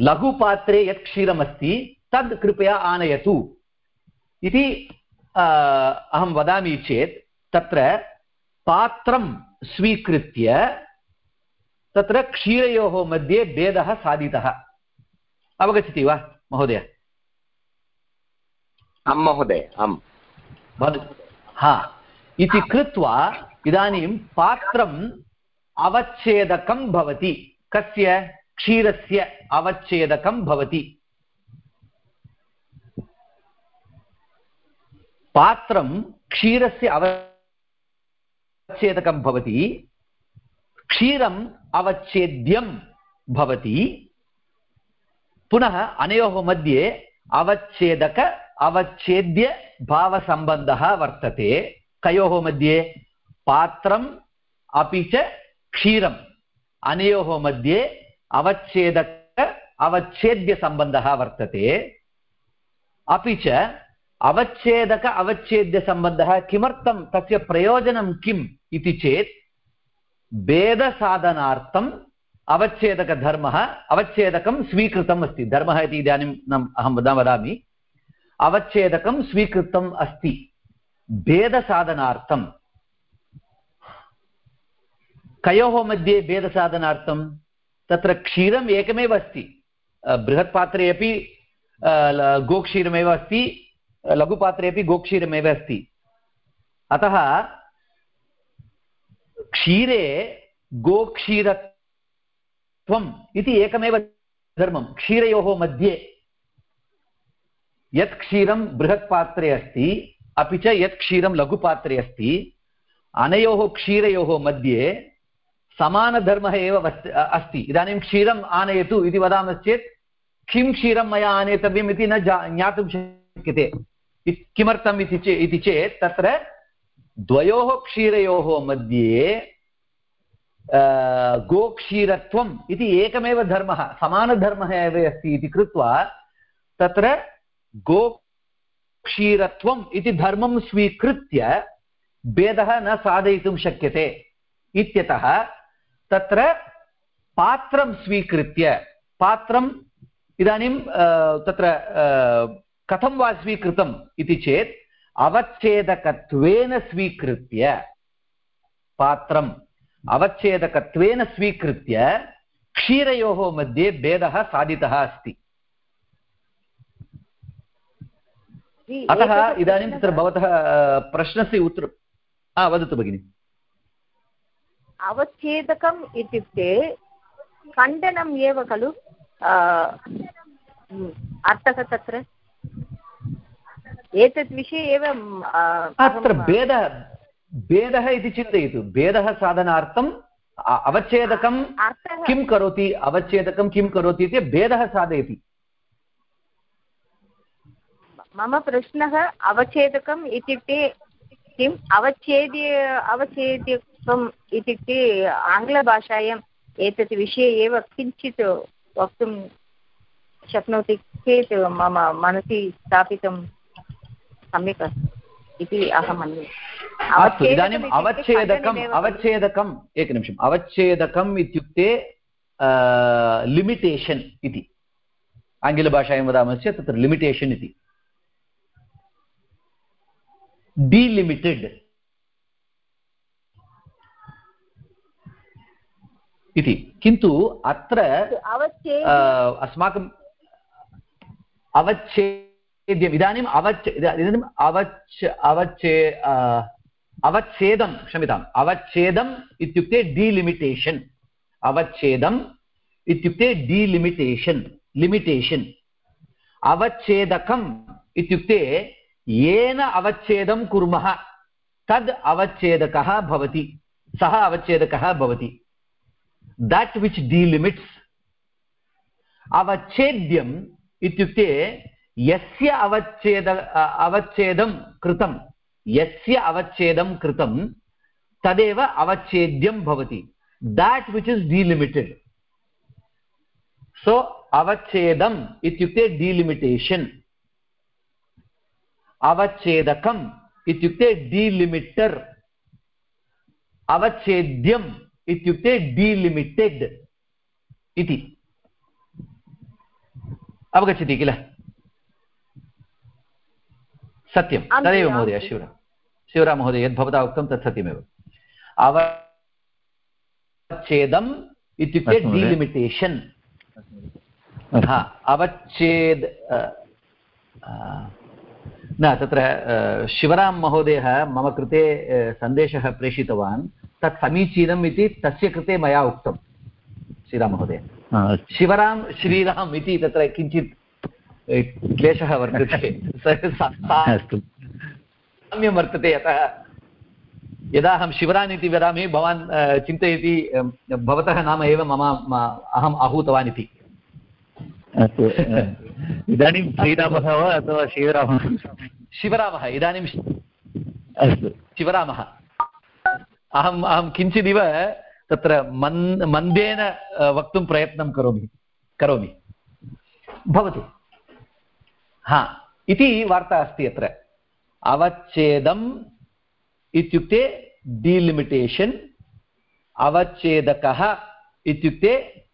लघुपात्रे यत् क्षीरमस्ति, तद् कृपया आनयतु। इति अहं वदामि चेत्, तत्र पात्रं स्वीकृत्य तत्र क्षीरयोः मध्ये भेदः साधितः। अवगच्छति वा, महोदय? आं महोदय, आम्। हा। इति कृत्वा इदानीं पात्रम् अवच्छेदकं भवति। कस्य? क्षीरस्य अवच्छेदकं भवति। पात्रं क्षीरस्य अवच्छेदकं भवति। क्षीरम् अवच्छेद्यं भवति। पुनः अनयोः मध्ये अवच्छेदक अवच्छेद्यभावसम्बन्धः वर्तते। कयोः मध्ये? पात्रम्, अपि च क्षीरम्। अनयोः मध्ये अवच्छेदक, अवच्छेद्यसम्बन्धः वर्तते। अपि च अवच्छेदक, अवच्छेद्यसम्बन्धः किमर्थं? तस्य प्रयोजनं किम् इति चेत् भेदसाधनार्थम् अवच्छेदकधर्मः, अवच्छेदकं स्वीकृतम् अस्ति। धर्मः इति इदानीं अहं वदामि। अवच्छेदकं स्वीकृतम् अस्ति। भेदसाधनार्थं कयोः मध्ये भेदसाधनार्थं? तत्र क्षीरम् एकमेव अस्ति। बृहत्पात्रे अपि गोक्षीरमेव अस्ति। लघुपात्रे अपि गोक्षीरमेव अस्ति। अतः क्षीरे गोक्षीरत्वम् इति एकमेव धर्मं क्षीरयोः मध्ये यत् क्षीरं बृहत्पात्रे अस्ति, अपि च यत् क्षीरं लघुपात्रे अस्ति, अनयोः क्षीरयोः मध्ये समानधर्मः एव अस्ति। इदानीं क्षीरम् आनयतु इति वदामश्चेत्, किं क्षीरं मया आनेतव्यम् इति न ज्ञातुं शक्यते। किमर्थम् इति चे, इति चेत् तत्र द्वयोः क्षीरयोः मध्ये गोक्षीरत्वम् इति एकमेव धर्मः, समानधर्मः एव अस्ति इति कृत्वा तत्र गोक्षीरत्वम् इति धर्मं स्वीकृत्य भेदः न साधयितुं शक्यते इत्यतः तत्र पात्रं स्वीकृत्य, पात्रम् इदानीं तत्र कथं वा स्वीकृतम् इति चेत् अवच्छेदकत्वेन स्वीकृत्य पात्रम्, अवच्छेदकत्वेन स्वीकृत्य क्षीरयोः मध्ये भेदः साधितः अस्ति। अतः इदानीं तत्र भवतः प्रश्नस्य उत्तरं हा वदतु भगिनि। अवच्छेदकम् इत्युक्ते खण्डनम् एव खलु अर्थः तत्र? एतत् विषये एव अत्र भेदः भेदः इति चिन्तयतु। भेदः साधनार्थम् अवच्छेदकं किं करोति? अवच्छेदकं किं करोति इति भेदः साधयति। मम प्रश्नः अवच्छेदकम् इत्युक्ते किम्? अवच्छेद्य अवच्छेद्यकम् इत्युक्ते आङ्ग्लभाषायाम् एतत् विषये एव किञ्चित् वक्तुं शक्नोति चेत् मम मनसि स्थापितं सम्यक् अस्ति इति अहं मन्ये। अस्तु इदानीम् अवच्छेदकम् अवच्छेदकम् एकनिमिषम् अवच्छेदकम् इत्युक्ते लिमिटेशन् इति। आङ्ग्लभाषायां वदामश्चेत् तत्र लिमिटेशन् इति। डीलिमिटेड् इति। किन्तु अत्र अस्माकम् अवच्छेद्यम् इदानीम् अवच् इदानीम् अवच् अवच्छे अवच्छेदं क्षम्यताम् अवच्छेदम् इत्युक्ते डीलिमिटेशन् अवच्छेदम् इत्युक्ते डीलिमिटेशन् लिमिटेशन् अवच्छेदकम् इत्युक्ते येन अवच्छेदं कुर्मः। तद् अवच्छेदकः भवति। सः अवच्छेदकः भवति। दट् विच् डीलिमिट्स् अवच्छेद्यम् इत्युक्ते यस्य अवच्छेद अवच्छेदं कृतं, यस्य अवच्छेदं कृतं, तदेव अवच्छेद्यं भवति। That which is delimited so अवच्छेदम् इत्युक्ते डीलिमिटेशन् अवच्छेदकम् इत्युक्ते डीलिमिटर् अवच्छेद्यम् इत्युक्ते डीलिमिटेड् इति. अवगच्छति किल? सत्यं. तदेव महोदय शिवराम. शिवराममहोदय यद् भवता उक्तं तत् सत्यमेव. अवच्छेदम् इत्युक्ते डीलिमिटेशन् हा अवच्छेद न तत्र शिवरां महोदयः मम कृते सन्देशः प्रेषितवान् तत् समीचीनम् इति तस्य कृते मया उक्तं श्रीराममहोदय शिवरां श्रीराम् इति तत्र किञ्चित् क्लेशः वर्तते। साम्यं वर्तते यतः। यदा अहं शिवरान् इति वदामि भवान् चिन्तयति भवतः नाम एव मम अहम् आहूतवान् इति। इदानीं श्रीरामः वा अथवा शिवरामः? शिवरामः इदानीं अस्तु। शिवरामः। अहम् अहं किञ्चिदिव तत्र मन् मन्देन वक्तुं प्रयत्नं करोमि करोमि। भवतु। हा इति वार्ता अस्ति अत्र। अवच्छेदम् इत्युक्ते डीलिमिटेशन् अवच्छेदकः इत्युक्ते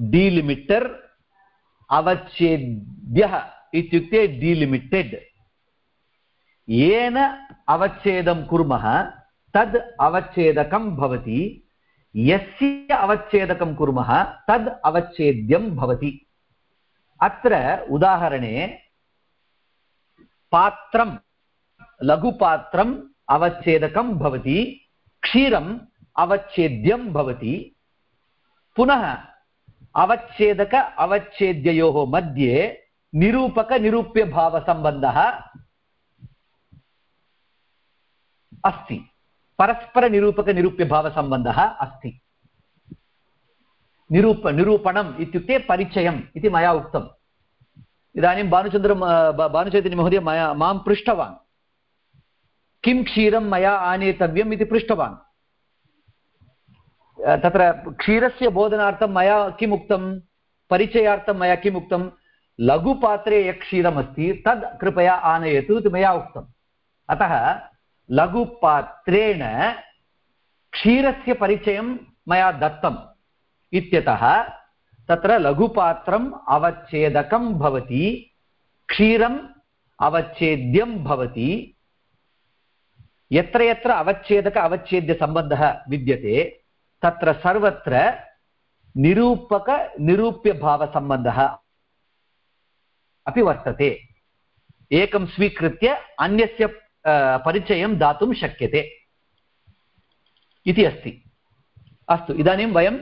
डीलिमिटर् अवच्छेद्यः इत्युक्ते डीलिमिटेड् येन अवच्छेदं कुर्मः, तद् अवच्छेदकं भवति। यस्य अवच्छेदकं कुर्मः, तद् अवच्छेद्यं भवति। अत्र उदाहरणे, पात्रं, लघुपात्रम् अवच्छेदकं भवति, क्षीरम् अवच्छेद्यं भवति। पुनः अवच्छेदक अवच्छेद्ययोः मध्ये निरूपकनिरूप्यभावसम्बन्धः अस्ति। परस्परनिरूपकनिरूप्यभावसम्बन्धः अस्ति। निरूप, निरूपणम् इत्युक्ते परिचयम् इति मया उक्तम् इदानीं भानुचन्द्रं भानुचैतन्यमहोदय मया, माँ पृष्टवान्। किं क्षीरं मया आनेतव्यम् इति पृष्टवान्। तत्र क्षीरस्य बोधनार्थं मया किम् उक्तं परिचयार्थं मया किम् उक्तं लघुपात्रे यत् क्षीरमस्ति, तद् कृपया आनयतु इति मया उक्तम्। अतः लघुपात्रेण क्षीरस्य परिचयं मया दत्तम्। इत्यतः तत्र लघुपात्रम् अवच्छेदकं भवति, क्षीरम् अवच्छेद्यं भवति। यत्र यत्र अवच्छेदक अवच्छेद्यसम्बन्धः विद्यते तत्र सर्वत्र निरूपकनिरूप्यभावसम्बन्धः अपि वर्तते। एकं स्वीकृत्य अन्यस्य परिचयं दातुं शक्यते इति अस्ति। अस्तु, इदानीं वयं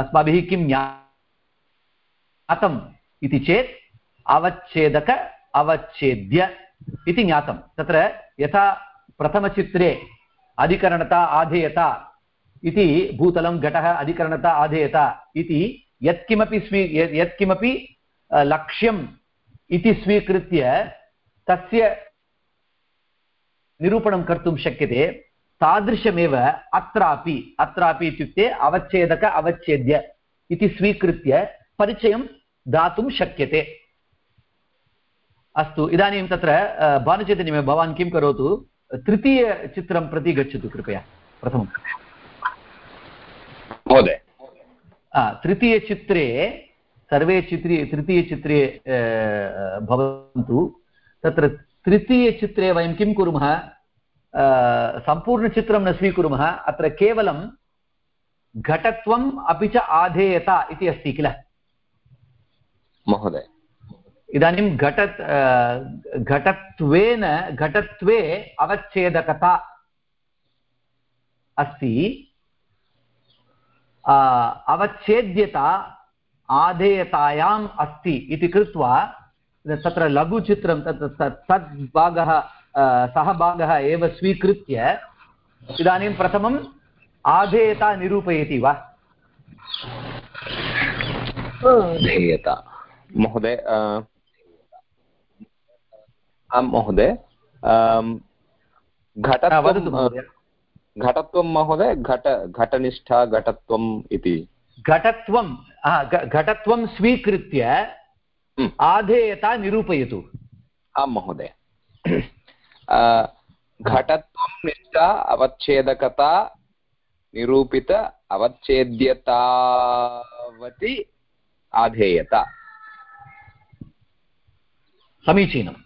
अस्माभिः किं ज्ञातम् इति चेत् अवच्छेदक अवच्छेद्य इति ज्ञातं तत्र यथा प्रथमचित्रे अधिकरणता आधेयता इति भूतलं घटः अधिकरणता आधेयता इति यत्किमपि स्वी यत्किमपि लक्ष्यम् इति स्वीकृत्य तस्य निरूपणं कर्तुं शक्यते। तादृशमेव अत्रापि अत्रापि इत्युक्ते अवच्छेदक अवच्छेद्य इति स्वीकृत्य परिचयं दातुं शक्यते। अस्तु, इदानीं तत्र भानुचैतन्यमे भवान् किं करोतु? तृतीयचित्रं प्रति गच्छतु कृपया प्रथमं महोदय. तृतीयचित्रे सर्वे चित्रे तृतीयचित्रे भवन्तु. तत्र तृतीयचित्रे वयं किं कुर्मः? सम्पूर्णचित्रं न स्वीकुर्मः अत्र केवलं घटत्वम् अपि च आधेयता इति अस्ति किल? महोदय. इदानीं घट घटत्वेन, घटत्वे अवच्छेदकता अस्ति। अवच्छेद्यता आधेयतायाम् अस्ति इति कृत्वा तत्र लघुचित्रं, तत् तद् भागः सः भागः एव स्वीकृत्य इदानीं प्रथमम् आधेयता निरूपयति वा? आधेयता। महोदय आं महोदय घटत्वं घटत्वं महोदय घट घटनिष्ठा घटत्वम् इति। घटत्वं घटत्वं स्वीकृत्य आधेयता निरूपयतु। आं महोदय। घटत्वं निष्ठा अवच्छेदकता निरूपित अवच्छेद्यतावति आधेयता। समीचीनं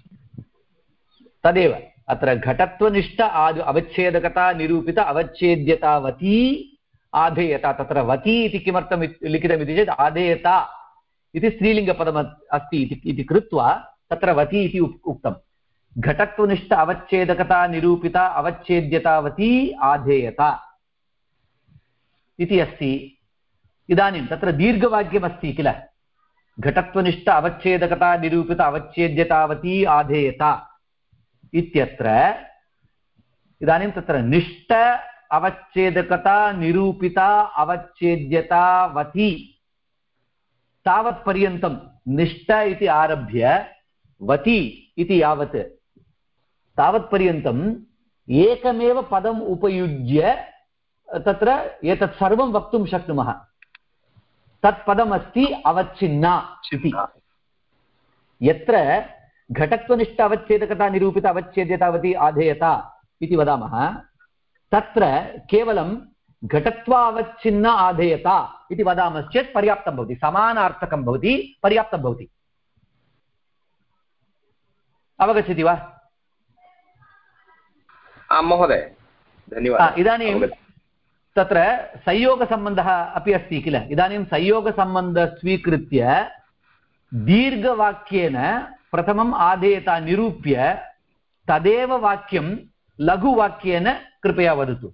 तदेव अत्र घटत्वनिष्ठ आद् अवच्छेदकता निरूपित अवच्छेद्यतावती आधेयता, तत्र वती इति किमर्थं लिखितमिति चेत् आधेयता इति स्त्रीलिङ्गपदम् अस्ति इति कृत्वा तत्र वती इति उक्तं घटत्वनिष्ठ अवच्छेदकता निरूपिता अवच्छेद्यतावती आधेयता इति अस्ति। इदानीं तत्र दीर्घवाक्यमस्ति किल? घटत्वनिष्ठ अवच्छेदकता निरूपित अवच्छेद्यतावती आधेयता। इत्यत्र इदानीं तत्र निष्ठ अवच्छेदकता निरूपिता अवच्छेद्यतावती तावत्पर्यन्तं निष्ठ इति आरभ्य वति इति यावत् तावत्पर्यन्तम् एकमेव पदम् उपयुज्य तत्र एतत् सर्वं वक्तुं शक्नुमः। तत् पदमस्ति अवच्छिन्ना इति। यत्र घटत्वनिष्ठ अवच्छेदकता निरूपित अवच्छेद्यतावती आधेयता इति वदामः। तत्र केवलं घटत्वावच्छिन्न आधेयता इति वदामश्चेत् पर्याप्तं भवति समानार्थकं भवति पर्याप्तं भवति। अवगच्छति वा? आं महोदय। धन्यवादः। इदानीं तत्र संयोगसम्बन्धः अपि अस्ति किल? इदानीं संयोगसम्बन्धः स्वीकृत्य दीर्घवाक्येन प्रथमम् आधेयता निरूप्य तदेव वाक्यं लघुवाक्येन कृपया वदतु।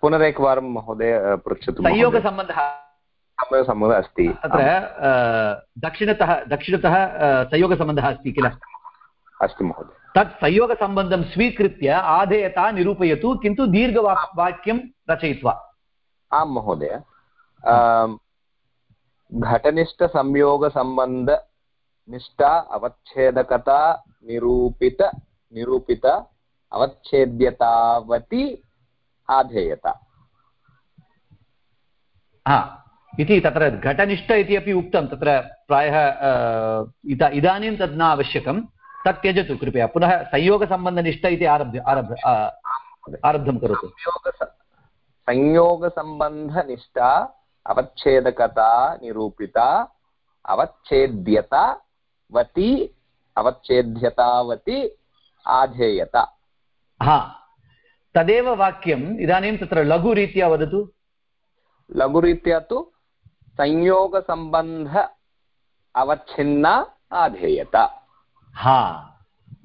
पुनरेकवारं महोदय पृच्छतु। संयोगसम्बन्धः संयोगसम्बन्धः अस्ति। तत्र दक्षिणतः दक्षिणतः संयोगसम्बन्धः अस्ति किल? अस्तु महोदय। तत् संयोगसम्बन्धं स्वीकृत्य आधेयता निरूपयतु किन्तु दीर्घवा वाक्यं रचयित्वा। आं महोदय। घटनिष्ठसंयोगसम्बन्धनिष्ठा अवच्छेदकता निरूपित निरूपित अवच्छेद्यतावति आधेयता। हा इति तत्र घटनिष्ठ इति अपि उक्तं तत्र प्रायः इदा इदानीं तद् न आवश्यकं। तत् त्यजतु कृपया। पुनः संयोगसम्बन्धनिष्ठ इति आरभ्य आरभ्य आरब्धं करोतु। संयोग संयोगसम्बन्धनिष्ठा अवच्छेदकता निरूपिता अवच्छेद्यतावति अवच्छेद्यतावति आधेयता। हा तदेव वाक्यम् इदानीं तत्र लघुरीत्या वदतु। लघुरीत्या तु संयोगसम्बन्ध अवच्छिन्ना आधेयता। हा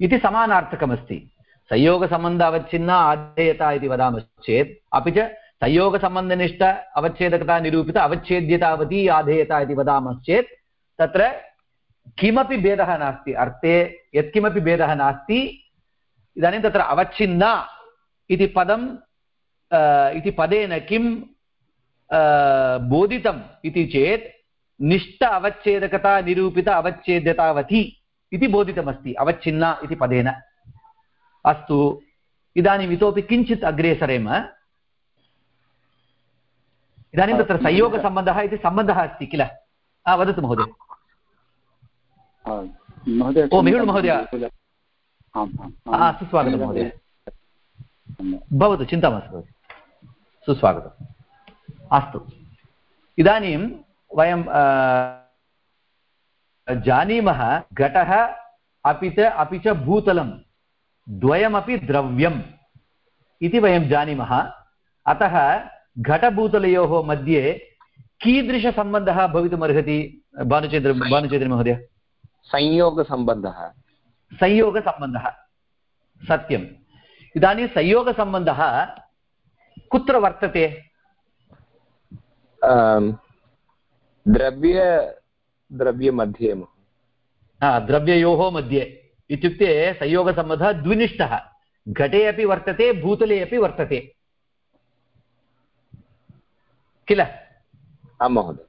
इति समानार्थकमस्ति। संयोगसम्बन्ध अवच्छिन्ना आधेयता इति वदामश्चेत् अपि च संयोगसम्बन्धनिष्ठ अवच्छेदकता निरूपित अवच्छेद्यतावती आधेयता इति वदामश्चेत् तत्र किमपि भेदः नास्ति अर्थे यत्किमपि भेदः नास्ति इदानीं तत्र अवच्छिन्ना इति पदं अ, इति पदेन किं अ, बोधितम् इति चेत् निष्ठ अवच्छेदकता निरूपित अवच्छेद्यतावती इति बोधितमस्ति अवच्छिन्ना इति पदेन अस्तु इदानीम् इतोपि किञ्चित् अग्रे सरेम इदानीं तत्र संयोगसम्बन्धः इति सम्बन्धः अस्ति किल? वदतु महोदय। महोदय ओ, मेहुल् महोदय। सुस्वागतं महोदय। भवतु चिन्ता मास्तु सुस्वागतम्। अस्तु। इदानीं वयं जानीमः घटः अपि च अपि च भूतलं। द्वयमपि द्रव्यम् इति वयं जानीमः। अतः घटभूतलयोः मध्ये कीदृशसम्बन्धः भवितुमर्हति भानुचन्द्र भानुचन्द्रमहोदय संयोगसम्बन्धः। संयोगसम्बन्धः। सत्यम्। इदानीं संयोगसम्बन्धः कुत्र वर्तते? द्रव्य द्रव्यमध्ये द्रव्ययोः मध्ये। इत्युक्ते संयोगसम्बन्धः द्विनिष्ठः। घटे अपि वर्तते भूतले अपि वर्तते। किल? आं महोदय।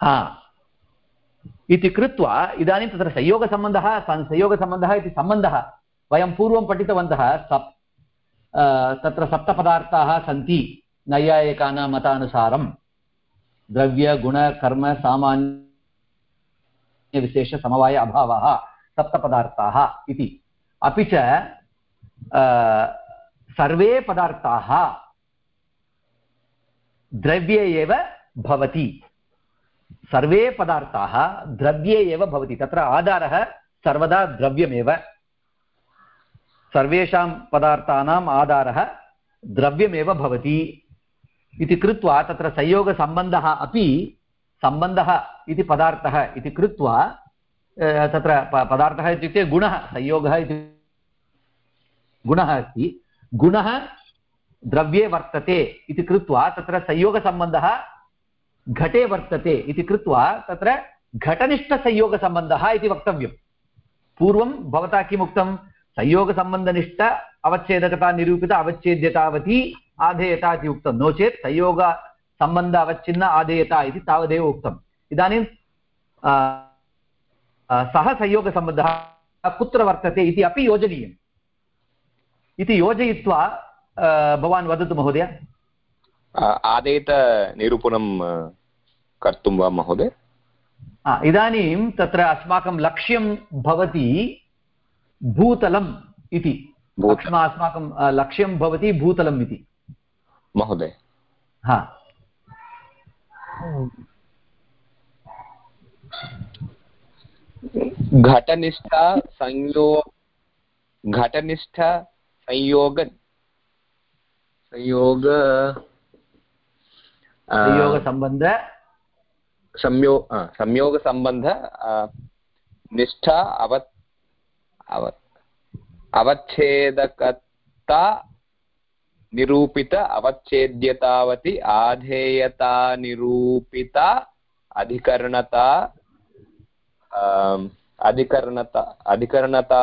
हा। इति कृत्वा इदानीं तत्र संयोगसम्बन्धः संयोगसम्बन्धः इति सम्बन्धः वयं पूर्वं पठितवन्तः सप् तत्र सप्तपदार्थाः सन्ति नैयायिकानां मतानुसारं। द्रव्यगुणकर्म सामान्यविशेषसमवाय अभावः सप्तपदार्थाः इति। अपि च सर्वे पदार्थाः द्रव्ये एव भवति। सर्वे पदार्थाः द्रव्ये एव भवति। तत्र आधारः सर्वदा द्रव्यमेव। सर्वेषां पदार्थानाम् आधारः द्रव्यमेव भवति इति कृत्वा तत्र संयोगसम्बन्धः अपि सम्बन्धः इति पदार्थः इति कृत्वा तत्र पदार्थः इत्युक्ते गुणः, संयोगः इति गुणः अस्ति। गुणः द्रव्ये वर्तते इति कृत्वा तत्र संयोगसम्बन्धः घटे वर्तते इति कृत्वा तत्र घटनिष्ठसंयोगसम्बन्धः इति वक्तव्यं पूर्वं भवता किमुक्तं? संयोगसम्बन्धनिष्ठ, अवच्छेदकता, निरूपित, अवच्छेद्यतावती, आधेयता इति उक्तं। नो चेत् संयोगसम्बन्ध, अवच्छिन्न, आधेयता इति तावदेव उक्तम्। इदानीं सः संयोगसम्बन्धः कुत्र वर्तते इति अपि योजनीयम्। इति योजयित्वा भवान् वदतु महोदय। आदेतनिरूपणं कर्तुं वा महोदय? इदानीं तत्र अस्माकं लक्ष्यं भवति भूतलम् इति। अस्माकं लक्ष्यं भवति भूतलम् इति। महोदय। हा। घटनिष्ठा संयो घटनिष्ठ संयोग संयोग संयोगसम्बन्ध संयो संयोगसम्बन्ध निष्ठा अव अव अवच्छेदकता निरूपित अवच्छेद्यतावति आधेयता निरूपिता अधिकरणता अधिकरणता अधिकरणता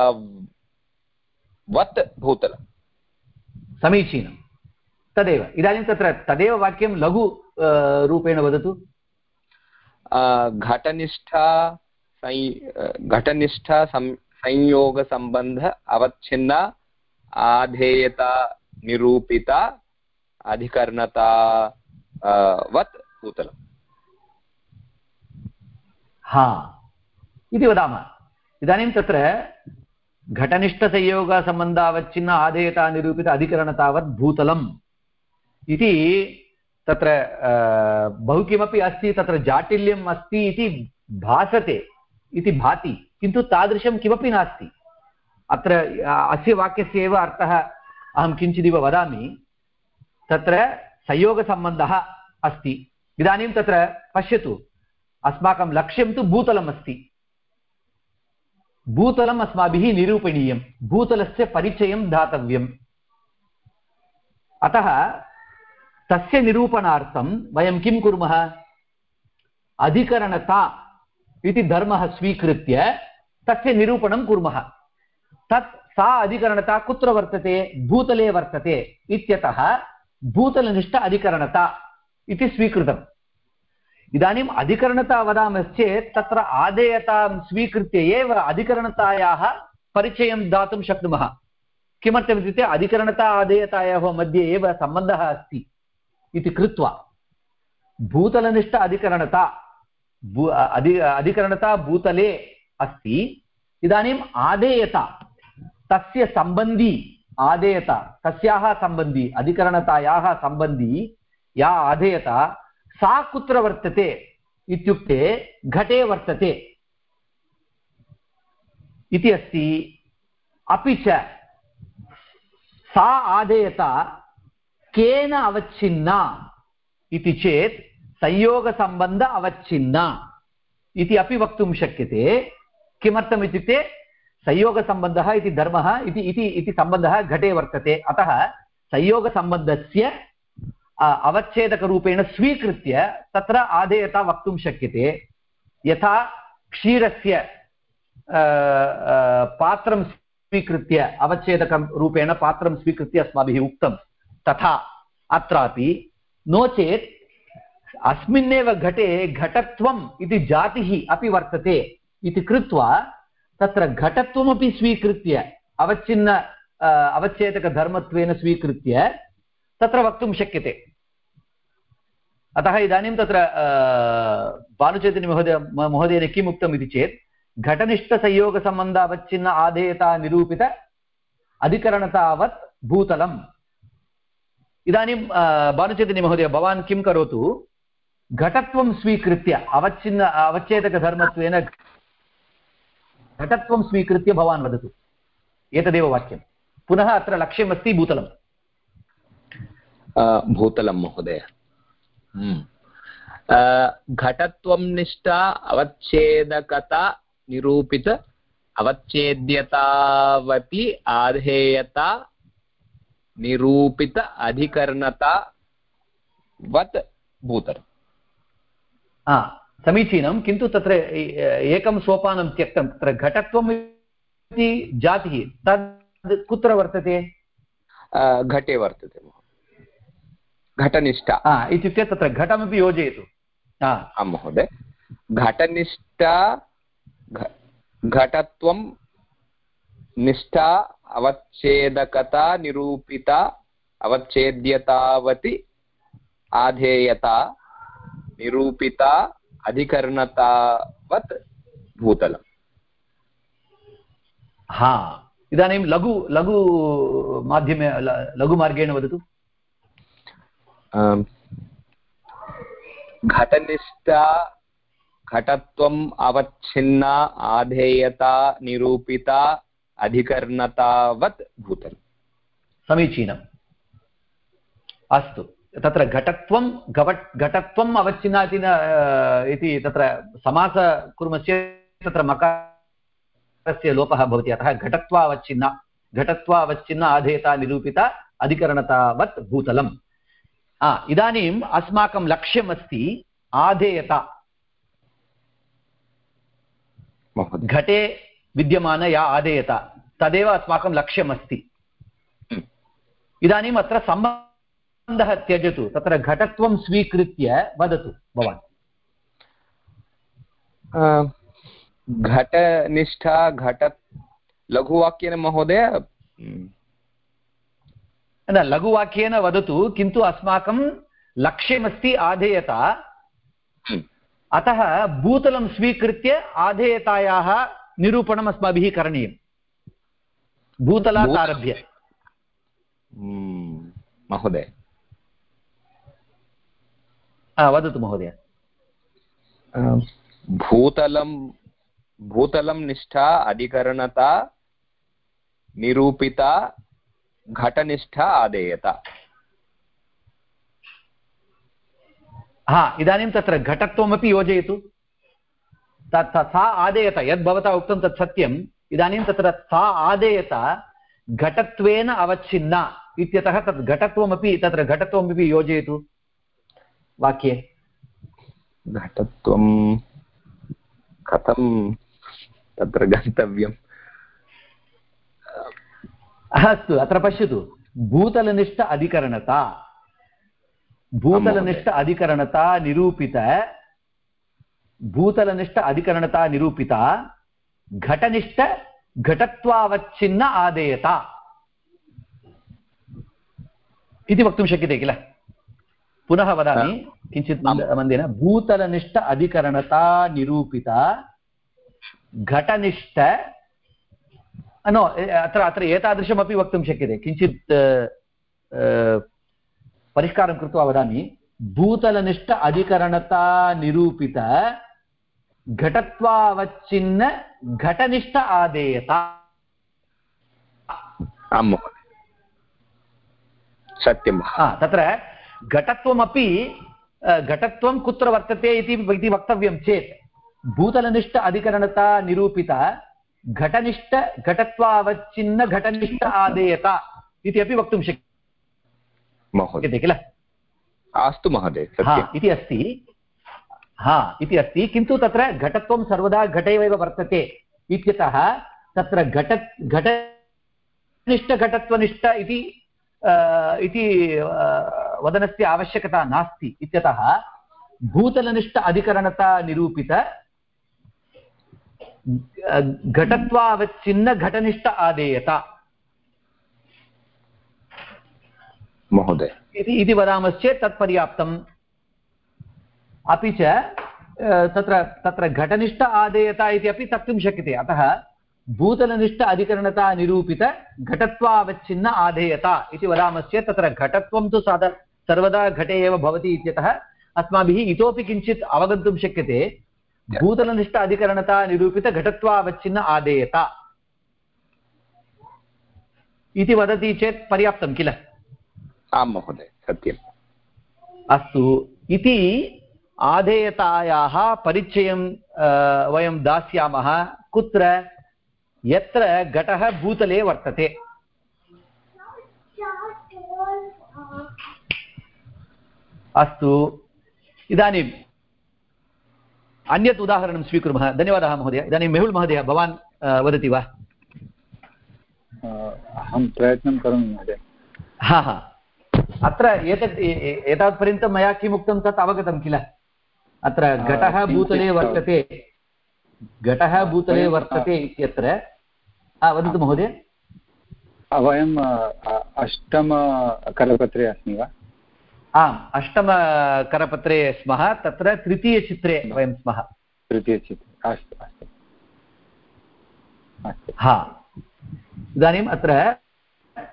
वत् भूतल। समीचीनं तदेव इदानीं तत्र तदेव वाक्यं लघु रूपेण वदतु। घटनिष्ठा घटनिष्ठा संयोगसम्बन्ध अवच्छिन्न आधेयता निरूपिता अधिकरणता वत् भूतलम् हा इति वदामः। इदानीं तत्र घटनिष्ठसंयोगसम्बन्धावच्छिन्न आधेयता निरूपित अधिकरणतावत् भूतलम्। इति तत्र बहु किमपि अस्ति, तत्र जाटिल्यम् अस्ति इति भासते, इति भाति। किन्तु तादृशं किमपि नास्ति। अत्र अस्य वाक्यस्य एव अर्थः अहं किञ्चिदिव वदामि। तत्र संयोगसम्बन्धः अस्ति। इदानीं तत्र पश्यतु। अस्माकं लक्ष्यं तु भूतलम् अस्ति। भूतलम् अस्माभिः निरूपणीयं भूतलस्य परिचयं दातव्यम्। अतः तस्य निरूपणार्थं वयं किं कुर्मः? अधिकरणता इति धर्मः स्वीकृत्य तस्य निरूपणं कुर्मः। तत् सा अधिकरणता कुत्र वर्तते? भूतले वर्तते इत्यतः भूतलनिष्ठ अधिकरणता इति स्वीकृतम्। इदानीम् अधिकरणता वदामश्चेत् तत्र आदेयतां स्वीकृत्य एव अधिकरणतायाः परिचयं दातुं शक्नुमः। किमर्थमित्युक्ते अधिकरणता आदेयतायोः मध्ये एव सम्बन्धः अस्ति। इति कृत्वा। भूतलनिष्ठ अधिकरणता, भू अधि अधिकरणता भूतले अस्ति। इदानीम् आदेयता, तस्य सम्बन्धी आदेयता, तस्याः सम्बन्धी, अधिकरणतायाः सम्बन्धी या आधेयता सा कुत्र वर्तते इत्युक्ते घटे वर्तते। इति अस्ति। अपि च सा आदेयता केन अवच्छिन्ना? इति चेत् संयोगसम्बन्ध अवच्छिन्ना। इति अपि वक्तुं शक्यते। किमर्थम् इत्युक्ते संयोगसम्बन्धः इति धर्मः इति इति इति सम्बन्धः घटे वर्तते। अतः संयोगसम्बन्धस्य अवच्छेदकरूपेण स्वीकृत्य तत्र आधेयता वक्तुं शक्यते। यथा क्षीरस्य पात्रं स्वीकृत्य अवच्छेदकं रूपेण पात्रं स्वीकृत्य अस्माभिः उक्तं तथा अत्रापि नो चेत् अस्मिन्नेव घटे घटत्वम् इति जातिः अपि वर्तते इति कृत्वा तत्र घटत्वमपि स्वीकृत्य, अवच्छिन्न अवच्छेदकधर्मत्वेन स्वीकृत्य तत्र वक्तुं शक्यते। अतः इदानीं तत्र भानुचैतन्यमहोदय महोदयेन किम् उक्तम् इति चेत् घटनिष्ठसंयोगसम्बन्ध अवच्छिन्न आधेयता निरूपित, अधिकरणतावत् भूतलम्। इदानीं भानुचैतन्यमहोदय भवान् किं करोतु? घटत्वं स्वीकृत्य अवच्छिन्न अवच्छेदकधर्मत्वेन घटत्वं स्वीकृत्य भवान् वदतु। एतदेव वाक्यं। पुनः अत्र लक्ष्यमस्ति भूतलम्। अ, भूतलं महोदय। हम्म। घटत्वं निष्ठा अवच्छेदकता निरूपित अवच्छेद्यतावपि आधेयता निरूपित अधिकरणता वत् भूतलम् हा समीचीनं किन्तु तत्र एकं सोपानं त्यक्तं तत्र घटत्वम् इति जातिः तद् कुत्र वर्तते? घटे वर्तते घटनिष्ठा। हा इत्युक्ते तत्र घटमपि योजयतु। हा। आं महोदय। घटनिष्ठा घटत्वं निष्ठा अवच्छेदकता निरूपिता अवच्छेद्यतावति आधेयता निरूपिता अधिकरणतावत् भूतलम्। हा इदानीं लघु लघु माध्यमे लघुमार्गेण वदतु। घटनिष्ठा घटत्वम् अवच्छिन्ना आधेयता निरूपिता अधिकरणतावत् भूतलम् समीचीनम् अस्तु तत्र घटत्वं गवट् घटत्वम् अवच्छिन्ना इति न अ, इति तत्र समास कुर्मश्चेत् तत्र मकारस्य लोपः भवति अतः घटत्वावच्छिन्ना घटत्वावच्छिन्ना आधेयता निरूपिता अधिकरणतावत् भूतलम् हा इदानीम् अस्माकं लक्ष्यमस्ति आधेयता महोदय घटे विद्यमान या आदेयता। तदेव अस्माकं लक्ष्यमस्ति। इदानीम् अत्र सम्बन्धः त्यजतु। तत्र घटत्वं स्वीकृत्य वदतु भवान्। घटनिष्ठा घट लघुवाक्येन महोदय। न लघुवाक्येन वदतु किन्तु अस्माकं लक्ष्यमस्ति आधेयता हम्म, अतः भूतलं स्वीकृत्य आधेयतायाः निरूपणम् अस्माभिः करणीयं। भूतलात् आरभ्य हम्म, महोदय। वदतु महोदय। भूतलं भूतलं निष्ठा अधिकरणता निरूपिता घटनिष्ठा आदेयता। हा इदानीं तत्र घटत्वमपि योजयतु। तत् सा आदेयत यद् भवता उक्तं तत् सत्यम् इदानीं तत्र सा आदेयत घटत्वेन अवच्छिन्ना इत्यतः तत् घटत्वमपि तत्र घटत्वमपि योजयतु। वाक्ये। घटत्वं कथं? तत्र गन्तव्यम्। अस्तु अत्र पश्यतु। भूतलनिष्ठ अधिकरणता। भूतलनिष्ठ अधिकरणता निरूपित भूतलनिष्ठ अधिकरणता निरूपिता घटनिष्ठ घटत्वावच्छिन्न आदेयता। इति वक्तुं शक्यते किल? पुनः वदामि किञ्चित् मन्द मन्देन भूतलनिष्ठ अधिकरणता निरूपिता घटनिष्ठ नो अत्र अत्र एतादृशमपि वक्तुं शक्यते। किञ्चित् परिष्कारं कृत्वा वदामि भूतलनिष्ठ अधिकरणता निरूपित घटत्वावच्छिन्न घटनिष्ठ आदेयता आं महोदय सत्यं हा, तत्र घटत्वमपि अ, घटत्वं कुत्र वर्तते इति इति वक्तव्यं चेत् भूतलनिष्ठ अधिकरणता निरूपिता घटनिष्ठ घटत्वावच्छिन्न घटनिष्ठ आदेयता इति अपि वक्तुं शक्यते महोदय किल अस्तु महोदय हा सत्यम् इति अस्ति हा इति अस्ति। किन्तु तत्र घटत्वं सर्वदा घटेव वर्तते इत्यतः तत्र घट घटनिष्ठघटत्वनिष्ठ इति इति वदनस्य आवश्यकता नास्ति। इत्यतः भूतलनिष्ठ अधिकरणता निरूपित अ, घटत्वावच्छिन्न घटनिष्ठ आदेयता। महोदय। इति इति वदामश्चेत् तत् पर्याप्तम् अपि च तत्र तत्र घटनिष्ठ आदेयता इति अपि वक्तुं शक्यते। अतः भूतलनिष्ठ अधिकरणता निरूपित घटत्वावच्छिन्न आधेयता इति वदामश्चेत् तत्र घटत्वं तु साध सर्वदा घटे एव भवति इत्यतः अस्माभिः इतोपि किञ्चित् अवगन्तुं शक्यते। भूतलनिष्ठ अधिकरणता निरूपित घटत्वावच्छिन्न आदेयता इति वदति चेत् पर्याप्तं किल? आं महोदय सत्यम्। अस्तु। इति आधेयतायाः परिचयं वयं दास्यामः कुत्र यत्र घटः भूतले वर्तते। अस्तु। इदानीम् अन्यत् उदाहरणं स्वीकुर्मः। धन्यवादः महोदय। इदानीं मेहुल् महोदय भवान् वदति वा? अहं प्रयत्नं करोमि महोदय। हा हा। अत्र एतत् एतावत्पर्यन्तं मया किम् उक्तं तत् अवगतं किल? अत्र घटः भूतले वर्तते। घटः भूतले वर्तते इत्यत्र। वदतु महोदय। वयं अ, अष्टमकरपत्रे अस्मि वा? आम् अष्टमकरपत्रे स्मः तत्र तृतीयचित्रे वयं स्मः। तृतीयचित्रे अस्तु अस्तु। अस्तु। हा। इदानीम् अत्र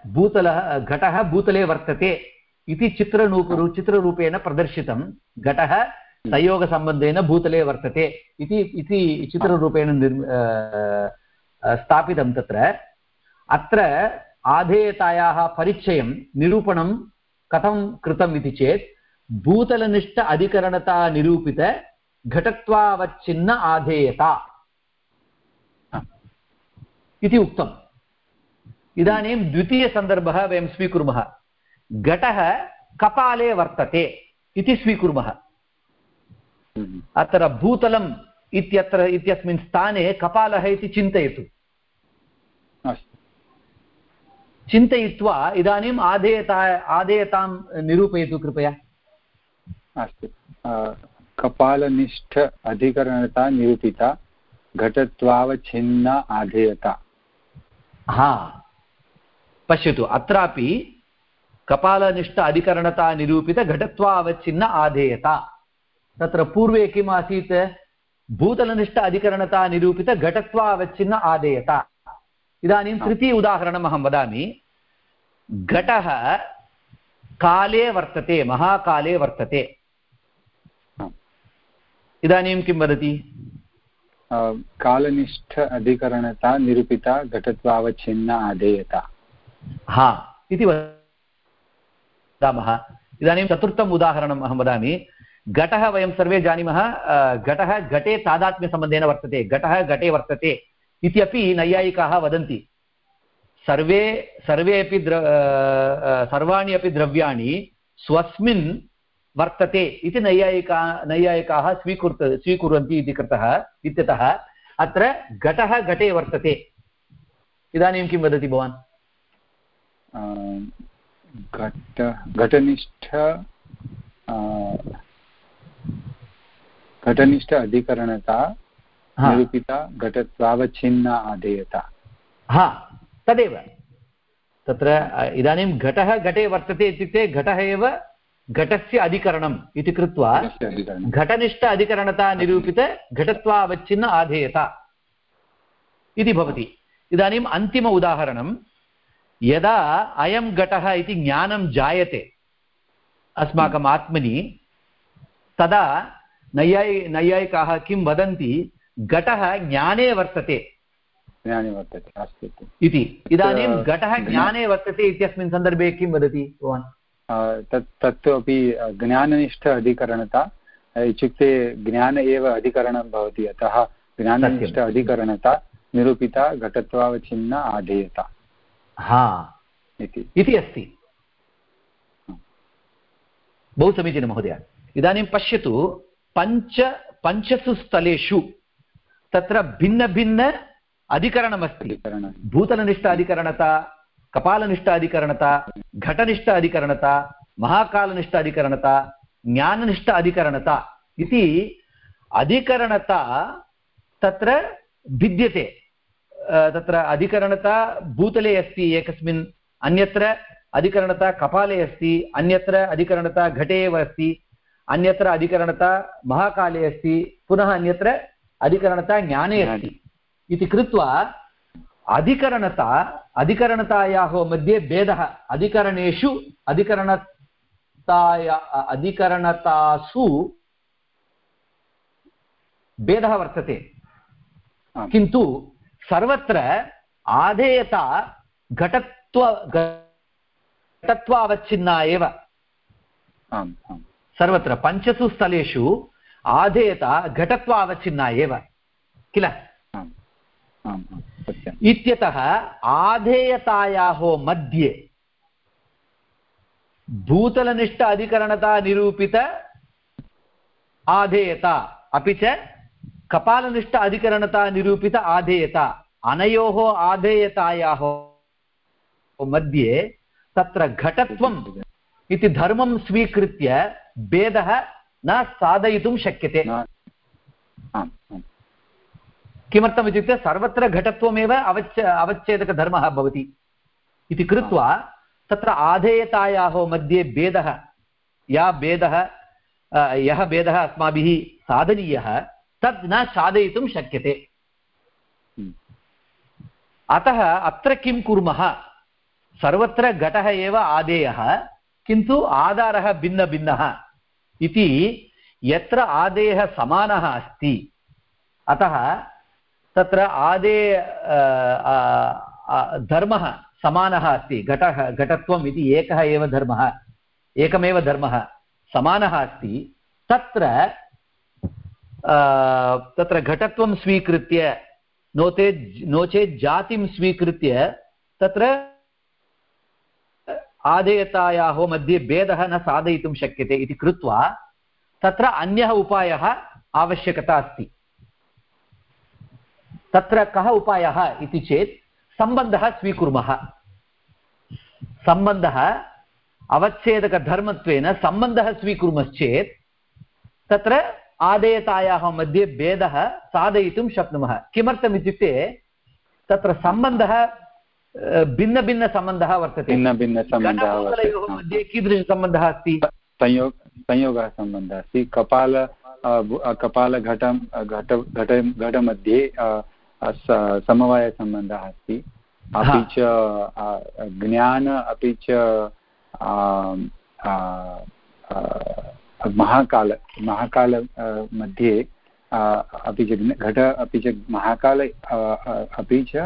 भूतलः घटः भूतले वर्तते इति चित्ररूप चित्ररूपेण प्रदर्शितं। घटः संयोगसम्बन्धेन भूतले वर्तते इति इति चित्ररूपेण निर् स्थापितं तत्र। अत्र आधेयतायाः परिचयं निरूपणं कथं कृतम् इति चेत् भूतलनिष्ठ अधिकरणता निरूपित घटत्वावच्छिन्न आधेयता इति उक्तम्। इदानीं द्वितीयसन्दर्भः वयं स्वीकुर्मः। घटः कपाले वर्तते इति स्वीकुर्मः। अत्र भूतलम् इत्यत्र इत्यस्मिन् स्थाने कपालः इति चिन्तयतु। चिन्तयित्वा इदानीम् आधेयता आधेयतां निरूपयतु कृपया। अस्तु। कपालनिष्ठ अधिकरणता निरूपिता घटत्वावच्छिन्ना आधेयता। हा। पश्यतु अत्रापि कपालनिष्ठ अधिकरणता निरूपितघटत्वावच्छिन्न आधेयता। तत्र पूर्वे किम् आसीत् भूतलनिष्ठ अधिकरणता निरूपितघटत्वावच्छिन्न आधेयता इदानीं तृतीय उदाहरणम् अहं वदामि। घटः काले वर्तते महाकाले वर्तते। इदानीं किं वदति? कालनिष्ठ अधिकरणता निरूपिता घटत्वावच्छिन्न आधेयता हा इति वदामः। इदानीं चतुर्थम् उदाहरणम् अहं वदामि। घटः वयं सर्वे जानीमः घटः घटे तादात्म्यसम्बन्धेन वर्तते, घटः घटे वर्तते इत्यपि नैयायिकाः वदन्ति। सर्वे सर्वे अपि द्र सर्वाणि अपि द्रव्याणि स्वस्मिन् वर्तते इति नैयायिका, नैयायिकाः स्वीकृत स्वीकुर्वन्ति इति कृतः, इत्यतः अत्र घटः घटे वर्तते। इदानीं किं वदति भवान्? घट, घटनिष्ठ घटनिष्ठ अधिकरणता निरूपिता घटत्वावच्छिन्न आधेयता हा तदेव। तत्र इदानीं घटः घटे वर्तते इत्युक्ते घटः एव घटस्य अधिकरणम् इति कृत्वा घटनिष्ठ अधिकरणता निरूपित घटत्वावच्छिन्न आधेयता इति भवति। इदानीम् अन्तिम उदाहरणं यदा अयं घटः इति ज्ञानं जायते अस्माकम् आत्मनि तदा नैयायि नैयायिकाः किं वदन्ति? घटः ज्ञाने वर्तते। ज्ञाने वर्तते अस्तु इति। इदानीं घटः ज्ञाने वर्तते इत्यस्मिन् सन्दर्भे किं वदति भवान्? तत् तत्तु अपि ज्ञाननिष्ठ अधिकरणता इत्युक्ते ज्ञान एव अधिकरणं भवति अतः ज्ञाननिष्ठ अधिकरणता निरूपिता घटत्वावच्छिन्न आधेयता। हा। इति। इति अस्ति। बहु समीचीनं महोदय। इदानीं पश्यतु पञ्च पञ्चसु स्थलेषु तत्र भिन्नभिन्न अधिकरणमस्ति अधिकरणं भूतलनिष्ठ अधिकरणता कपालनिष्ठ अधिकरणता घटनिष्ठ अधिकरणता महाकालनिष्ठ अधिकरणता ज्ञाननिष्ठ अधिकरणता इति अधिकरणता तत्र भिद्यते अ, तत्र अधिकरणता भूतले अस्ति एकस्मिन् अन्यत्र अधिकरणता कपाले अस्ति अन्यत्र अधिकरणता घटे एव अस्ति अन्यत्र अधिकरणता महाकाले अस्ति पुनः अन्यत्र अधिकरणता ज्ञाने अस्ति। इति कृत्वा अधिकरणता अधिकरणतायाः मध्ये भेदः अधिकरणेषु अधिकरणताया अधिकरणतासु भेदः वर्तते। किन्तु सर्वत्र आधेयता घटत्व घटत्वावच्छिन्ना एव। आम् आम्। सर्वत्र पञ्चसु स्थलेषु आधेयता घटत्वावच्छिन्ना एव किल? इत्यतः आधेयतायाः मध्ये भूतलनिष्ठ अधिकरणता निरूपित आधेयता अपि च कपालनिष्ठ अधिकरणता निरूपित आधेयता अनयोः आधेयतायाः मध्ये तत्र घटत्वम् इति धर्मं स्वीकृत्य भेदः न साधयितुं शक्यते। किमर्थम् इत्युक्ते सर्वत्र घटत्वमेव अवच्छ अवच्छेदकधर्मः भवति। इति कृत्वा तत्र आधेयतायाः मध्ये भेदः या भेदः यः भेदः अस्माभिः साधनीयः तद् न साधयितुं शक्यते। अतः अत्र किं कुर्मः? सर्वत्र घटः एव आदेयः किन्तु आधारः भिन्नभिन्नः इति यत्र आदेयः समानः अस्ति, अतः तत्र आदे धर्मः समानः अस्ति, घटः, घटत्वम् इति एकः एव धर्मः, एकमेव धर्मः समानः अस्ति, तत्र तत्र घटत्वं स्वीकृत्य, नो चेत् नो चेत् जातिं स्वीकृत्य तत्र आदेयतायाः मध्ये भेदः न साधयितुं शक्यते इति कृत्वा तत्र अन्यः उपायः आवश्यकता अस्ति। तत्र कः उपायः इति चेत् सम्बन्धः स्वीकुर्मः। सम्बन्धः अवच्छेदकधर्मत्वेन सम्बन्धः स्वीकुर्मश्चेत् तत्र आदेयतायाः मध्ये भेदः साधयितुं शक्नुमः। किमर्थम् तत्र सम्बन्धः भिन्नभिन्नसम्बन्धः वर्तते भिन्नभिन्नसम्बन्धः मध्ये कीदृशसम्बन्धः अस्ति संयोग संयोगः सम्बन्धः अस्ति कपाल कपालघटं घट घट घटमध्ये समवायसम्बन्धः अस्ति अपि च ज्ञान अपि च महाकाल महाकाल मध्ये अपि च घट अपि च महाकाल अपि च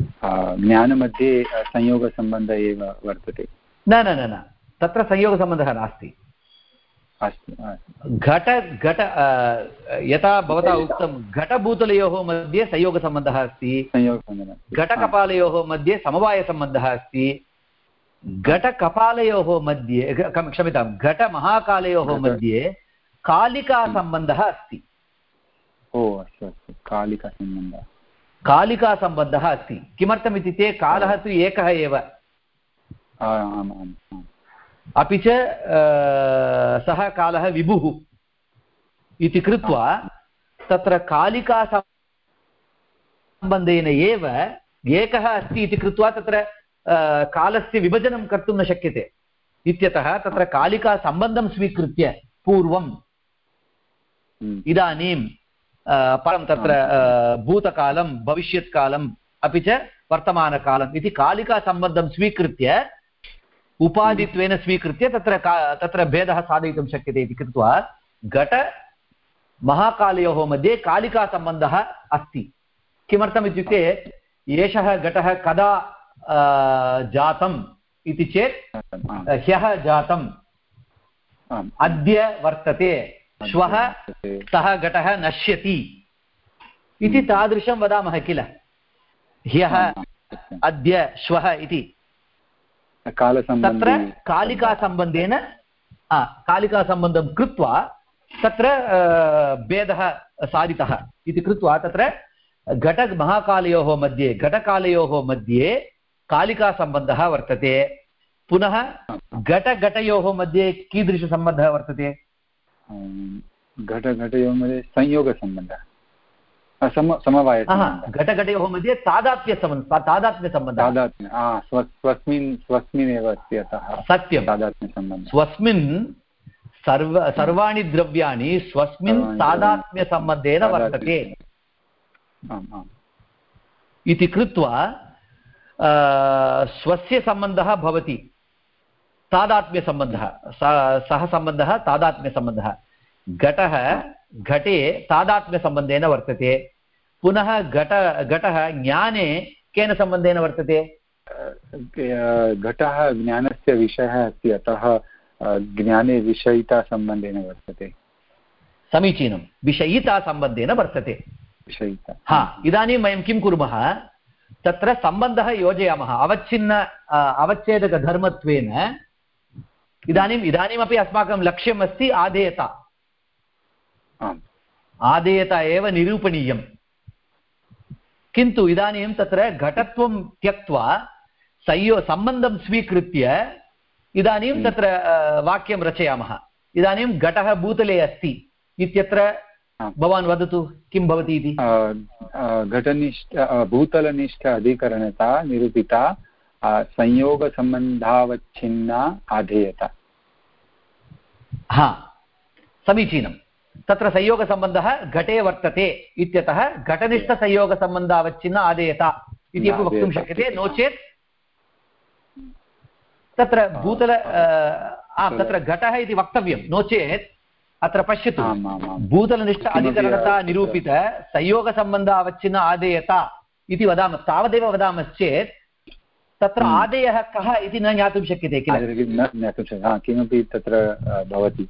ज्ञानमध्ये संयोगसम्बन्धः एव वर्तते न न न न तत्र संयोगसम्बन्धः नास्ति अस्तु घट घट यथा भवता उक्तं घटभूतलयोः मध्ये संयोगसम्बन्धः अस्ति घटकपालयोः मध्ये समवायसम्बन्धः अस्ति घटकपालयोः मध्ये क्षम्यतां घटमहाकालयोः मध्ये कालिकासम्बन्धः अस्ति ओ अस्तु अस्तु कालिकासम्बन्धः कालिकासम्बन्धः अस्ति। किमर्थमित्युक्ते कालः तु एकः एव। अपि च सः कालः विभुः इति कृत्वा तत्र कालिकासम्बन्धेन एव एकः अस्ति इति कृत्वा तत्र कालस्य विभजनं कर्तुं न शक्यते। इत्यतः तत्र कालिकासम्बन्धं स्वीकृत्य पूर्वम् हम्म, इदानीं परं तत्र भूतकालं भविष्यत्कालम् अपि च वर्तमानकालम् इति कालिकासम्बन्धं स्वीकृत्य उपाधित्वेन स्वीकृत्य तत्र का तत्र भेदः साधयितुं शक्यते इति कृत्वा घट महाकालयोः मध्ये कालिकासम्बन्धः अस्ति। किमर्थम् इत्युक्ते एषः घटः कदा जातम् इति चेत् ह्यः जातम्। अद्य वर्तते। श्वः। सः घटः नश्यति इति तादृशं वदामः किल? ह्यः अद्य श्वः इति। तत्र कालिकासम्बन्धेन कालिकासम्बन्धं कृत्वा तत्र भेदः साधितः इति कृत्वा तत्र घटमहाकालयोः मध्ये घटकालयोः मध्ये कालिकासम्बन्धः वर्तते। पुनः घटघटयोः मध्ये कीदृशसम्बन्धः वर्तते? घटघटयोः मध्ये संयोगसम्बन्धः आ, सम हा समवायसम्बन्धः घटघटयोः मध्ये तादात्म्यसम्बन्धः तादात्म्यसम्बन्धः तादात्म्य स्व स्वस्मिन् स्वस्मिन् एव अस्ति अतः सत्यं तादात्म्यसम्बन्धः स्वस्मिन् सर्व सर्वाणि द्रव्याणि स्वस्मिन् तादात्म्यसम्बन्धेन वर्तते. आम् आम्. इति कृत्वा स्वस्य सम्बन्धः भवति. तादात्म्यसम्बन्धः स- सम्बन्धः तादात्म्यसम्बन्धः घटः घटे तादात्म्यसम्बन्धेन वर्तते। पुनः घट घटः ज्ञाने केन सम्बन्धेन वर्तते? घटः ज्ञानस्य विषयः अस्ति अतः ज्ञाने विषयितासम्बन्धेन वर्तते। समीचीनं। विषयितासम्बन्धेन वर्तते। विषयिता। हा इदानीं वयं किं कुर्मः? तत्र सम्बन्धः योजयामः। अवच्छिन्न अवच्छेदकधर्मत्वेन इदानीम् इदानीमपि अस्माकं लक्ष्यम् अस्ति आधेयता आम्। आदेयता एव निरूपणीयं किन्तु इदानीं तत्र घटत्वं त्यक्त्वा संयो सम्बन्धं स्वीकृत्य इदानीं तत्र वाक्यं रचयामः। इदानीं घटः भूतले अस्ति इत्यत्र। भवान् वदतु किं भवति इति घटनिष्ठ भूतलनिष्ठ अधिकरणता निरूपिता संयोगसम्बन्धावच्छिन्ना आधेयता हा समीचीनं तत्र संयोगसम्बन्धः घटे वर्तते इत्यतः घटनिष्ठसंयोगसम्बन्धावच्छिन्न आदेयता इति अपि वक्तुं। शक्यते नो चेत् तत्र भूतल आम् तत्र घटः इति वक्तव्यं नो चेत् अत्र पश्यतु भूतलनिष्ठ अधिकरणता अ, निरूपित संयोगसम्बन्ध अवच्छिन्न आदेयता इति वदामः तावदेव वदामश्चेत् तत्र हम्म। आदेयः कः इति न ज्ञातुं शक्यते किल? न ज्ञातुं शक्यते। किमपि तत्र भवति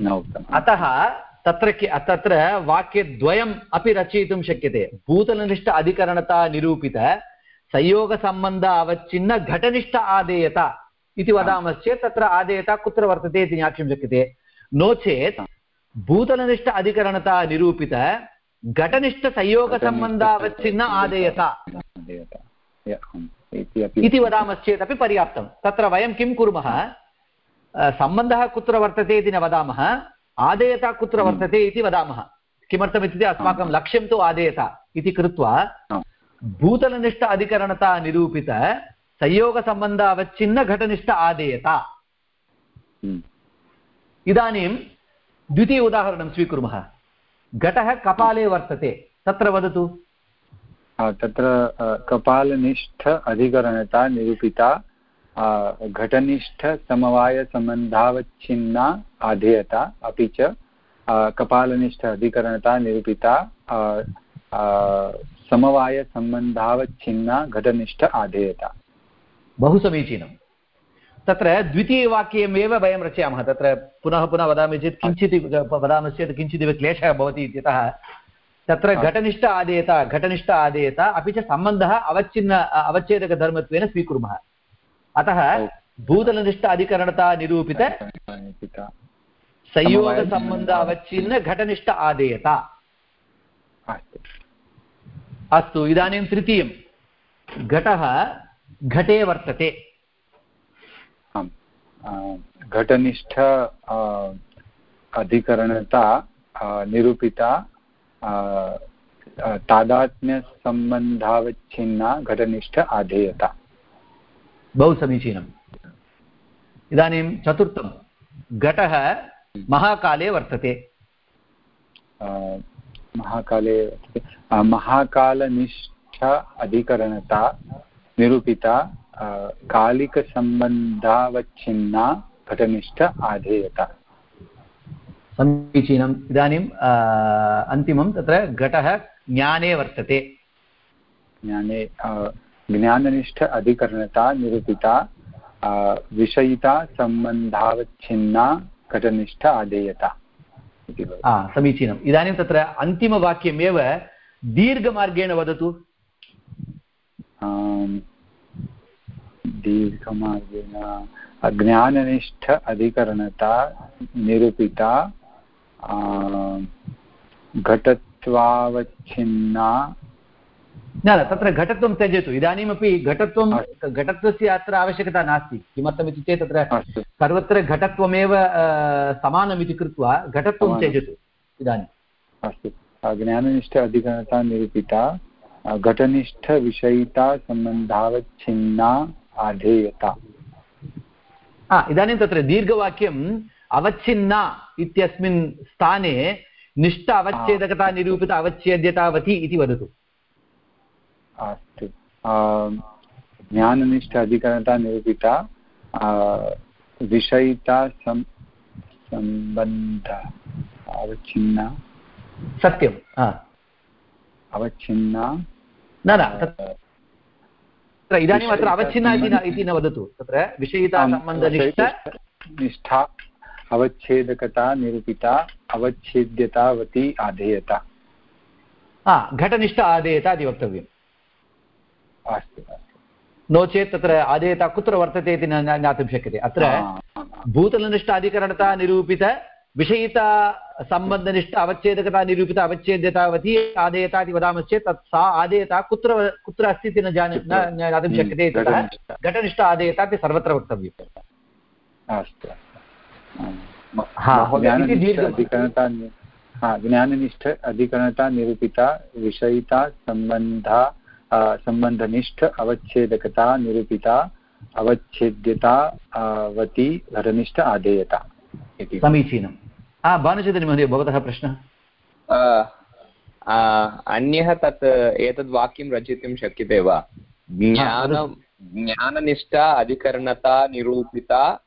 न उक्तम्। अतः तत्र तत्र वाक्यद्वयम् अपि रचयितुं शक्यते। भूतलनिष्ठ अधिकरणता निरूपित संयोगसम्बन्ध अवच्छिन्न घटनिष्ठ आदेयता इति वदामश्चेत् तत्र आदेयता कुत्र वर्तते इति ज्ञातुं शक्यते। नो चेत् भूतलनिष्ठ अधिकरणता निरूपित घटनिष्ठसंयोगसम्बन्धावच्छिन्न आदेयता। इति वदामश्चेदपि पर्याप्तं। तत्र वयं किं कुर्मः? सम्बन्धः कुत्र वर्तते इति न वदामः। आदेयता कुत्र हम्म। वर्तते इति वदामः। किमर्थमित्युक्ते अस्माकं लक्ष्यं तु आदेयता इति कृत्वा भूतलनिष्ठ अधिकरणता निरूपित संयोगसम्बन्ध अवच्छिन्न घटनिष्ठ आदेयता। हम्म। इदानीं द्वितीय उदाहरणं स्वीकुर्मः। घटः कपाले वर्तते। तत्र वदतु। तत्र कपालनिष्ठ अधिकरणता निरूपिता घटनिष्ठसमवायसम्बन्धावच्छिन्ना आधेयता, अपि च कपालनिष्ठ अधिकरणता निरूपिता समवायसम्बन्धावच्छिन्ना घटनिष्ठ आधेयता। बहु समीचीनं तत्र द्वितीयवाक्यमेव वयं रचयामः। तत्र पुनः पुनः वदामि चेत् किञ्चित्, वदामश्चेत् किञ्चिदिव क्लेशः भवति इत्यतः तत्र घटनिष्ठ आदेयता घटनिष्ठ आदेयता अपि च सम्बन्धः अवच्छिन्न अवच्छेदकधर्मत्वेन स्वीकुर्मः। अतः भूतलनिष्ठ अधिकरणता निरूपित संयोगसम्बन्ध अवच्छिन्न घटनिष्ठ आदेयता अस्तु इदानीं तृतीयं। घटः घटे वर्तते। घटनिष्ठ अधिकरणता निरूपिता तादात्म्यसम्बन्धावच्छिन्ना घटनिष्ठ आधेयता। बहु समीचीनम् इदानीं चतुर्थं। घटः महाकाले वर्तते। महाकाले वर्तते। महाकालनिष्ठ अधिकरणता निरूपिता कालिकसम्बन्धावच्छिन्ना घटनिष्ठ आधेयता। समीचीनम्। इदानीम् अन्तिमं तत्र घटः ज्ञाने वर्तते। ज्ञाने ज्ञाननिष्ठ अधिकरणता निरूपिता विषयिता सम्बन्धावच्छिन्ना घटनिष्ठ आधेयता इति भवति। आ, समीचीनम्। इदानीं तत्र अन्तिमवाक्यमेव दीर्घमार्गेण वदतु। दीर्घमार्गेण अज्ञाननिष्ठ अधिकरणता निरूपिता घटत्वावच्छिन्ना। न न तत्र घटत्वं त्यजतु। इदानीमपि घटत्वं घटत्वस्य अत्र आवश्यकता नास्ति। किमर्थमिति चेत् तत्र सर्वत्र घटत्वमेव समानमिति कृत्वा घटत्वं त्यजतु इदानीम् अस्तु। ज्ञाननिष्ठ अधिकरणता निरूपिता घटनिष्ठविषयिता सम्बन्धावच्छिन्ना आधेयता। इदानीं तत्र दीर्घवाक्यम् अवच्छिन्ना इत्यस्मिन् स्थाने निष्ठ अवच्छेदकता निरूपित अवच्छेद्यतावती इति वदतु। अस्तु। ज्ञाननिष्ठ अधिकरणता निरूपिता विषयिता सम् सम्बन्ध अवच्छिन्ना। सत्यं। अवच्छिन्ना। न न तत्र इदानीम् अत्र अवच्छिन्ना इति न वदतु। तत्र विषयिता सम्बन्धनिष्ठ निष्ठा अवच्छेदकता निरूपिता अवच्छेद्यतावती आधेयता। हा घटनिष्ठ आदेयता इति वक्तव्यम्। अस्तु नो चेत् तत्र आदेयता कुत्र वर्तते इति न ज्ञातुं शक्यते। अत्र। भूतलनिष्ठ अधिकरणता निरूपित विषयिता सम्बन्धनिष्ठ अवच्छेदकता निरूपित अवच्छेद्यतावती आदेयता इति वदामश्चेत् तत् सा आदेयता कुत्र कुत्र अस्ति इति न जान न ज्ञातुं शक्यते घटनिष्ठ। आदेयता इति सर्वत्र वक्तव्यम्। अस्तु। हा, ज्ञाननिष्ठ अधिकरणता हा ज्ञाननिष्ठ अधिकरणता निरूपिता विषयिता सम्बन्धा सम्बन्धनिष्ठ अवच्छेदकता निरूपिता अवच्छेद्यतावती घटनिष्ठ आधेयता इति। समीचीनं हा भानुचन्द्रनि महोदय भवतः प्रश्नः? अन्यः तत् एतद् वाक्यं रचितुं शक्यते वा? ज्ञान ज्ञाननिष्ठा अधिकरणता निरूपिता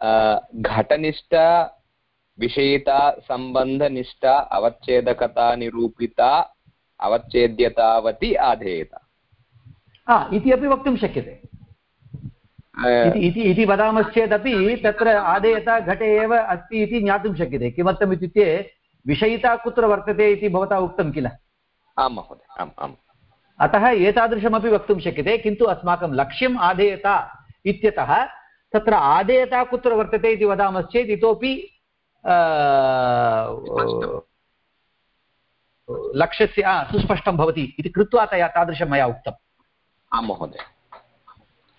घटनिष्ठ विषयिता सम्बन्धनिष्ठा अवच्छेदकता निरूपिता अवच्छेद्यतावती आधेयता। हा इति अपि वक्तुं शक्यते। इति वदामश्चेदपि तत्र आदेयता घटे एव अस्ति इति ज्ञातुं शक्यते। किमर्थम् इत्युक्ते विषयिता कुत्र वर्तते इति भवता उक्तं किल? आं महोदय आम् आम्। अतः एतादृशमपि वक्तुं शक्यते किन्तु अस्माकं लक्ष्यम् आदेयता इत्यतः तत्र आदेयता कुत्र वर्तते इति वदामश्चेत् इतोपि लक्ष्यस्य सुस्पष्टं भवति इति कृत्वा तया तादृशं मया उक्तम् आं महोदय।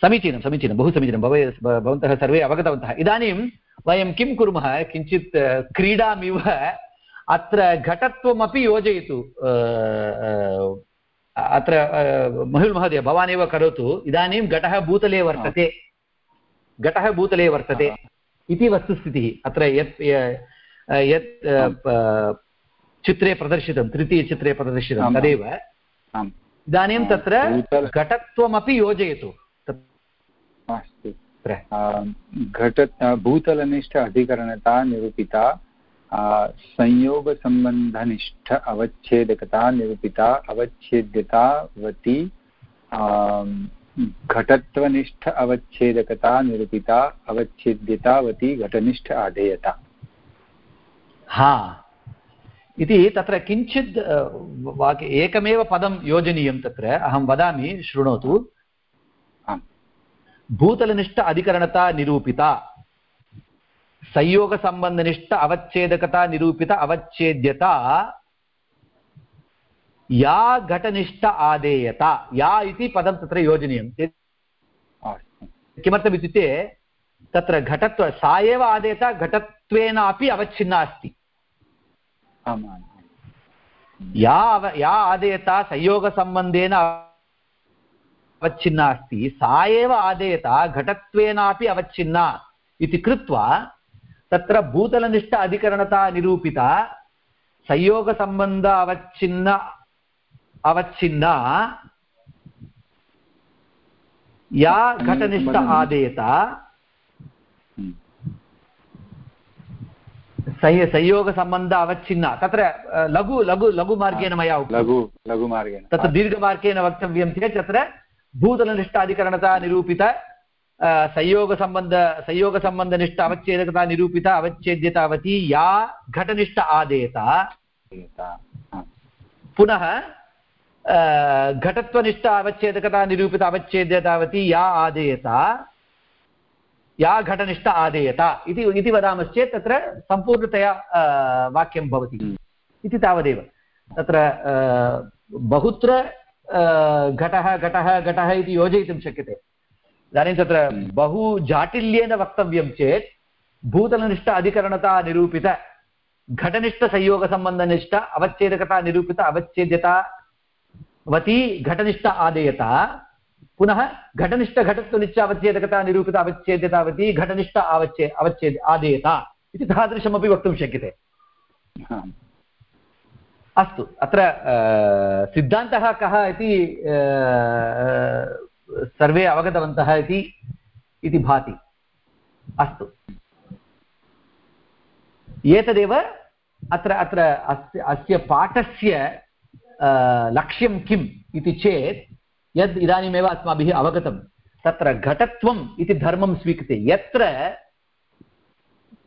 समीचीनं समीचीनं बहु समीचीनं। भव भवन्तः सर्वे अवगतवन्तः। इदानीं वयं किं कुर्मः किञ्चित् क्रीडामिव अत्र घटत्वमपि योजयतु। अत्र महुल् महोदय भवान् एव करोतु। इदानीं घटः भूतले वर्तते। घटः भूतले वर्तते इति वस्तुस्थितिः। अत्र यत् यत् चित्रे प्रदर्शितं तृतीयचित्रे प्रदर्शितं तदेव। इदानीं तत्र घटत्वमपि योजयतु। अस्तु। घट भूतलनिष्ठ अधिकरणता निरूपिता संयोगसम्बन्धनिष्ठ अवच्छेदकता निरूपिता अवच्छेद्यतावती घटत्वनिष्ठ अवच्छेदकता निरूपिता अवच्छेद्यतावती घटनिष्ठ आधेयता हा इति तत्र किञ्चित् वाक्य एकमेव पदं योजनीयं तत्र अहं वदामि शृणोतु भूतलनिष्ठ अधिकरणता निरूपिता संयोगसम्बन्धनिष्ठ अवच्छेदकता निरूपित अवच्छेद्यता या घटनिष्ठ आदेयता या इति पदं तत्र योजनीयं। किमर्थमित्युक्ते तत्र घटत्व सा एव आदेयता घटत्वेनापि अवच्छिन्ना अस्ति। या या आदेयता संयोगसम्बन्धेन अवच्छिन्ना अस्ति सा एव आदेयता घटत्वेनापि अवच्छिन्ना इति कृत्वा तत्र भूतलनिष्ठ अधिकरणता निरूपिता संयोगसम्बन्ध अवच्छिन्न अवच्छिन्ना। या घटनिष्ठ आदेयता संयोगसम्बन्ध अवच्छिन्ना। तत्र लघु लघु लघुमार्गेण मया लघु लघुमार्गेण तत्र दीर्घमार्गेण वक्तव्यं चेत् तत्र भूतलनिष्ठाधिकरणता निरूपित संयोगसम्बन्ध संयोगसम्बन्धनिष्ठ अवच्छेदकता निरूपित अवच्छेद्यतावती या घटनिष्ठ आदेयता पुनः घटत्वनिष्ठ अवच्छेदकता निरूपित अवच्छेद्यतावती या आदेयता या घटनिष्ठ आदेयता इति इति वदामश्चेत् तत्र सम्पूर्णतया वाक्यं भवति इति तावदेव। तत्र बहुत्र घटः घटः घटः इति योजयितुं शक्यते। इदानीं तत्र बहु जाटिल्येन वक्तव्यं चेत् भूतलनिष्ठ अधिकरणता निरूपित घटनिष्ठसंयोगसम्बन्धनिष्ठ अवच्छेदकता निरूपित अवच्छेद्यतावती घटनिष्ठ आदेयता। पुनः घटनिष्ठ घटत्वनिष्ठ अवच्छेदकता निरूपित अवच्छेद्यतावती घटनिष्ठ अवच्छे अवच्छेद आदेयता इति तादृशमपि वक्तुं शक्यते। अस्तु अत्र सिद्धान्तः कः इति सर्वे अवगतवन्तः इति इति भाति। अस्तु। एतदेव अत्र अत्र अस्य अस्य पाठस्य लक्ष्यं किम् इति चेत् यद् इदानीमेव अस्माभिः अवगतं, तत्र घटत्वम् इति धर्मं स्वीकृत्य यत्र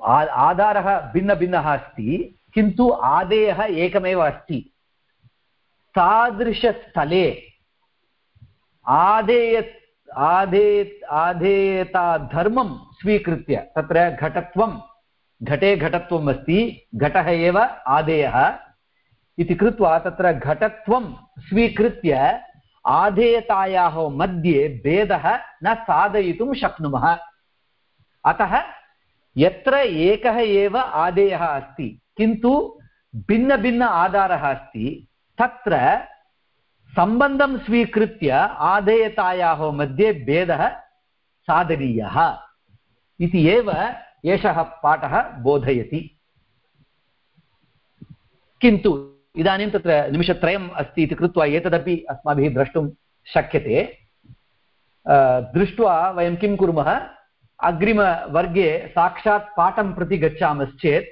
आधारः भिन्नभिन्नः अस्ति, किन्तु आदेयः एकमेव अस्ति। तादृशस्थले आदेय, आदे आधेयताधर्मं स्वीकृत्य तत्र घटत्वं, घटे घटत्वम् अस्ति, घटः एव आदेयः। इति कृत्वा तत्र घटत्वं स्वीकृत्य आधेयतायाः मध्ये भेदः न साधयितुं शक्नुमः। अतः यत्र एकः एव आदेयः अस्ति, किन्तु भिन्नभिन्न आधारः अस्ति, तत्र सम्बन्धं स्वीकृत्य आधेयतायाः मध्ये भेदः साधनीयः। इति एव एषः पाठः बोधयति। किन्तु इदानीं तत्र निमिषत्रयम् अस्ति इति कृत्वा एतदपि अस्माभिः द्रष्टुं शक्यते। दृष्ट्वा वयं किं कुर्मः? अग्रिमवर्गे साक्षात् पाठं प्रति गच्छामश्चेत्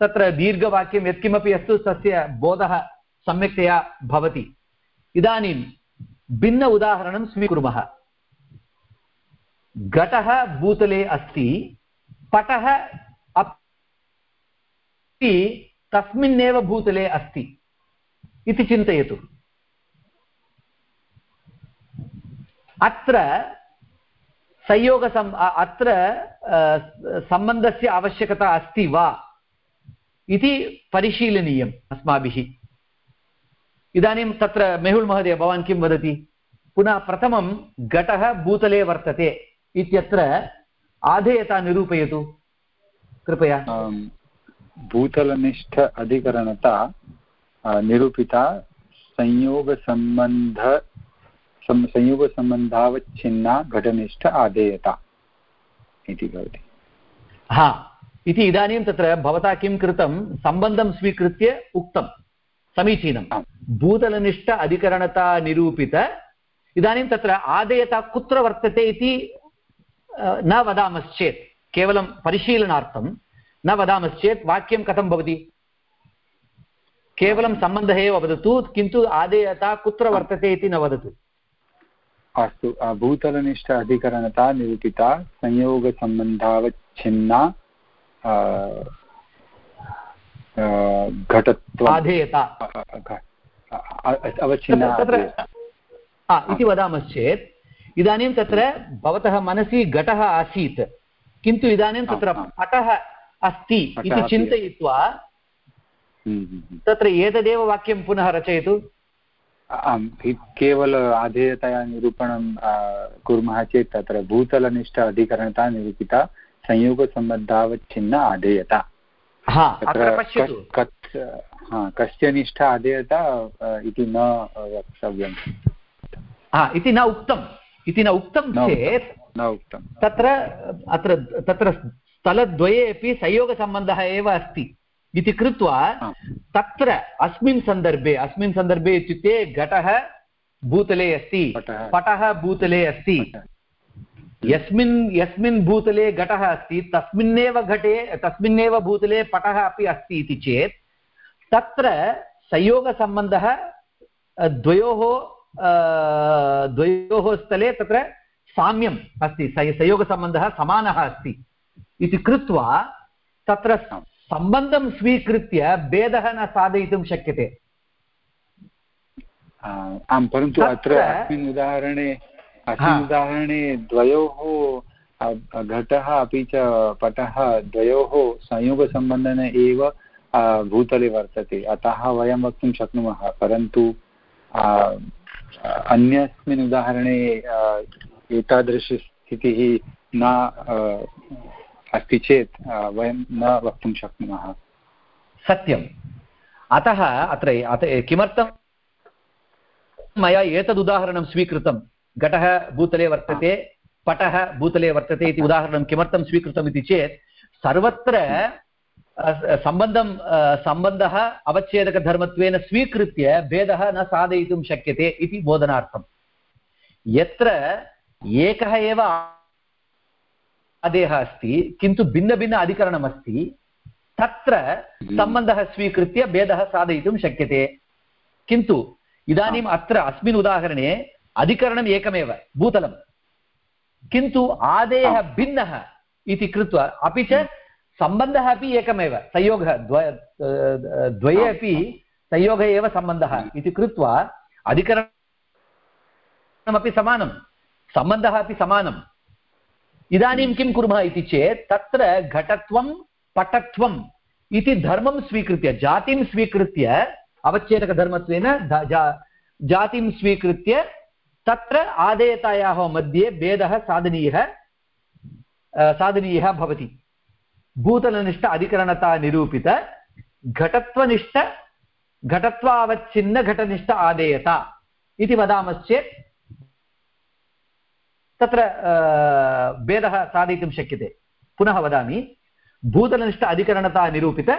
तत्र दीर्घवाक्यं यत्किमपि अस्तु, तस्य बोधः सम्यक्तया भवति। इदानीं भिन्न उदाहरणं स्वीकुर्मः। घटः भूतले अस्ति, पटः अपि तस्मिन्नेव भूतले अस्ति इति चिन्तयतु। अत्र संयोगसम् अत्र सम्बन्धस्य आवश्यकता अस्ति वा इति परिशीलनीयम् अस्माभिः। इदानीं तत्र मेहुल् महोदय, भवान् किं वदति? पुनः प्रथमं घटः भूतले वर्तते इत्यत्र आधेयता निरूपयतु। कृपया। भूतलनिष्ठ अधिकरणता निरूपिता संयोगसम्बन्ध सं- संयोगसम्बन्धावच्छिन्ना घटनिष्ठ आदेयता इति भवति। हा इति इदानीं तत्र भवता किं कृतं? सम्बन्धं स्वीकृत्य उक्तं समीचीनं। भूतलनिष्ठ अधिकरणता निरूपित इदानीं तत्र आदेयता कुत्र वर्तते इति न वदामश्चेत् केवलं परिशीलनार्थं। न वदामश्चेत् वाक्यं कथं भवति? केवलं सम्बन्धः एव वदतु किन्तु आदेयता कुत्र वर्तते इति न वदतु। अस्तु भूतलनिष्ठ अधिकरणता निरूपिता संयोगसम्बन्धावच्छिन्ना घटत्वम् आधेयता। घ- अ- अवच्छिन्ना इति वदामश्चेत् इदानीं तत्र भवतः मनसि घटः आसीत् किन्तु इदानीं तत्र। पटः अस्ति इति चिन्तयित्वा हम्म, हम्म, हम्म। तत्र एतदेव वाक्यं पुनः रचयतु। आम् केवल आधेयतया निरूपणं कुर्मः चेत् तत्र भूतलनिष्ठ अधिकरणता निरूपिता संयोगसम्बद्धावच्छिन्न आधेयता। हा कस्य निष्ठ आधेयता इति न वक्तव्यम्। हा इति न उक्तम्। इति न उक्तं चेत् न उक्तं तत्र अत्र तत्र स्थलद्वये अपि संयोगसम्बन्धः एव अस्ति इति कृत्वा तत्र अस्मिन् सन्दर्भे अस्मिन् सन्दर्भे इत्युक्ते घटः भूतले अस्ति पटः। भूतले अस्ति। यस्मिन् यस्मिन् भूतले घटः अस्ति तस्मिन्नेव घटे तस्मिन्नेव भूतले पटः अपि अस्ति इति चेत् तत्र संयोगसम्बन्धः द्वयोः द्वयोः स्थले तत्र साम्यम् अस्ति संयोगसम्बन्धः समानः अस्ति। इति कृत्वा तत्र सम्बन्धं स्वीकृत्य भेदः न साधयितुं शक्यते। आ, आम् परन्तु अत्र अस्मिन् उदाहरणे अस्मिन् उदाहरणे द्वयोः घटः अपि च पटः द्वयोः संयोगसम्बन्धेन एव भूतले वर्तते। अतः वयं वक्तुं शक्नुमः। परन्तु अन्यस्मिन् उदाहरणे आ, एतादृशस्थितिः न अस्ति चेत् वयं न वक्तुं शक्नुमः। सत्यम्। अतः अत्र अत किमर्थं मया एतदुदाहरणं स्वीकृतं? घटः भूतले वर्तते, पटः भूतले वर्तते इति उदाहरणं किमर्थं स्वीकृतम् इति चेत्, सर्वत्र सम्बन्धं सम्बन्धः अवच्छेदकधर्मत्वेन स्वीकृत्य भेदः न साधयितुं शक्यते इति बोधनार्थं यत्र एकः एव आदेशः अस्ति किन्तु भिन्नभिन्न अधिकरणमस्ति। तत्र सम्बन्धः स्वीकृत्य भेदः साधयितुं शक्यते। किन्तु इदानीम् अत्र अस्मिन् उदाहरणे अधिकरणम् एकमेव भूतलं किन्तु आदेयः भिन्नः इति कृत्वा अपि च सम्बन्धः अपि एकमेव संयोगः द्व द्वये अपि संयोगः एव सम्बन्धः इति कृत्वा अधिकरणमपि समानं सम्बन्धः अपि समानम्। इदानीं किं कुर्मः इति चेत्, तत्र घटत्वं, पटत्वम् इति धर्मं स्वीकृत्य, जातिं स्वीकृत्य, अवच्छेदकधर्मत्वेन जातिं स्वीकृत्य तत्र आदेयतायाः मध्ये भेदः साधनीयः साधनीयः भवति। भूतलनिष्ठ अधिकरणता घटत्वनिष्ठ घटत्वावच्छिन्नघटनिष्ठ आदेयता इति वदामश्चेत् तत्र भेदः साधयितुं शक्यते। पुनः वदामि भूतलनिष्ठ अधिकरणता निरूपित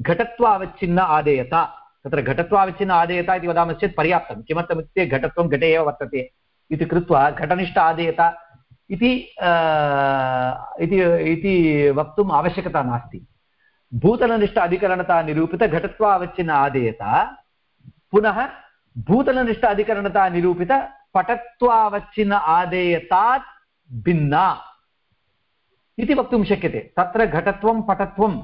घटत्वावच्छिन्न आदेयता। तत्र घटत्वावच्छिन्न आदेयता इति वदामश्चेत् पर्याप्तं। किमर्थमित्युक्ते घटत्वं घटे एव वर्तते इति कृत्वा घटनिष्ठ आदेयता इति वक्तुम् आवश्यकता नास्ति। भूतलनिष्ठ अधिकरणता निरूपित घटत्वावच्छिन्न आदेयता, पुनः भूतलनिष्ठ अधिकरणता निरूपित पटत्वावच्छिन्न आदेयतात् भिन्ना इति वक्तुं शक्यते। तत्र घटत्वं पटत्वम्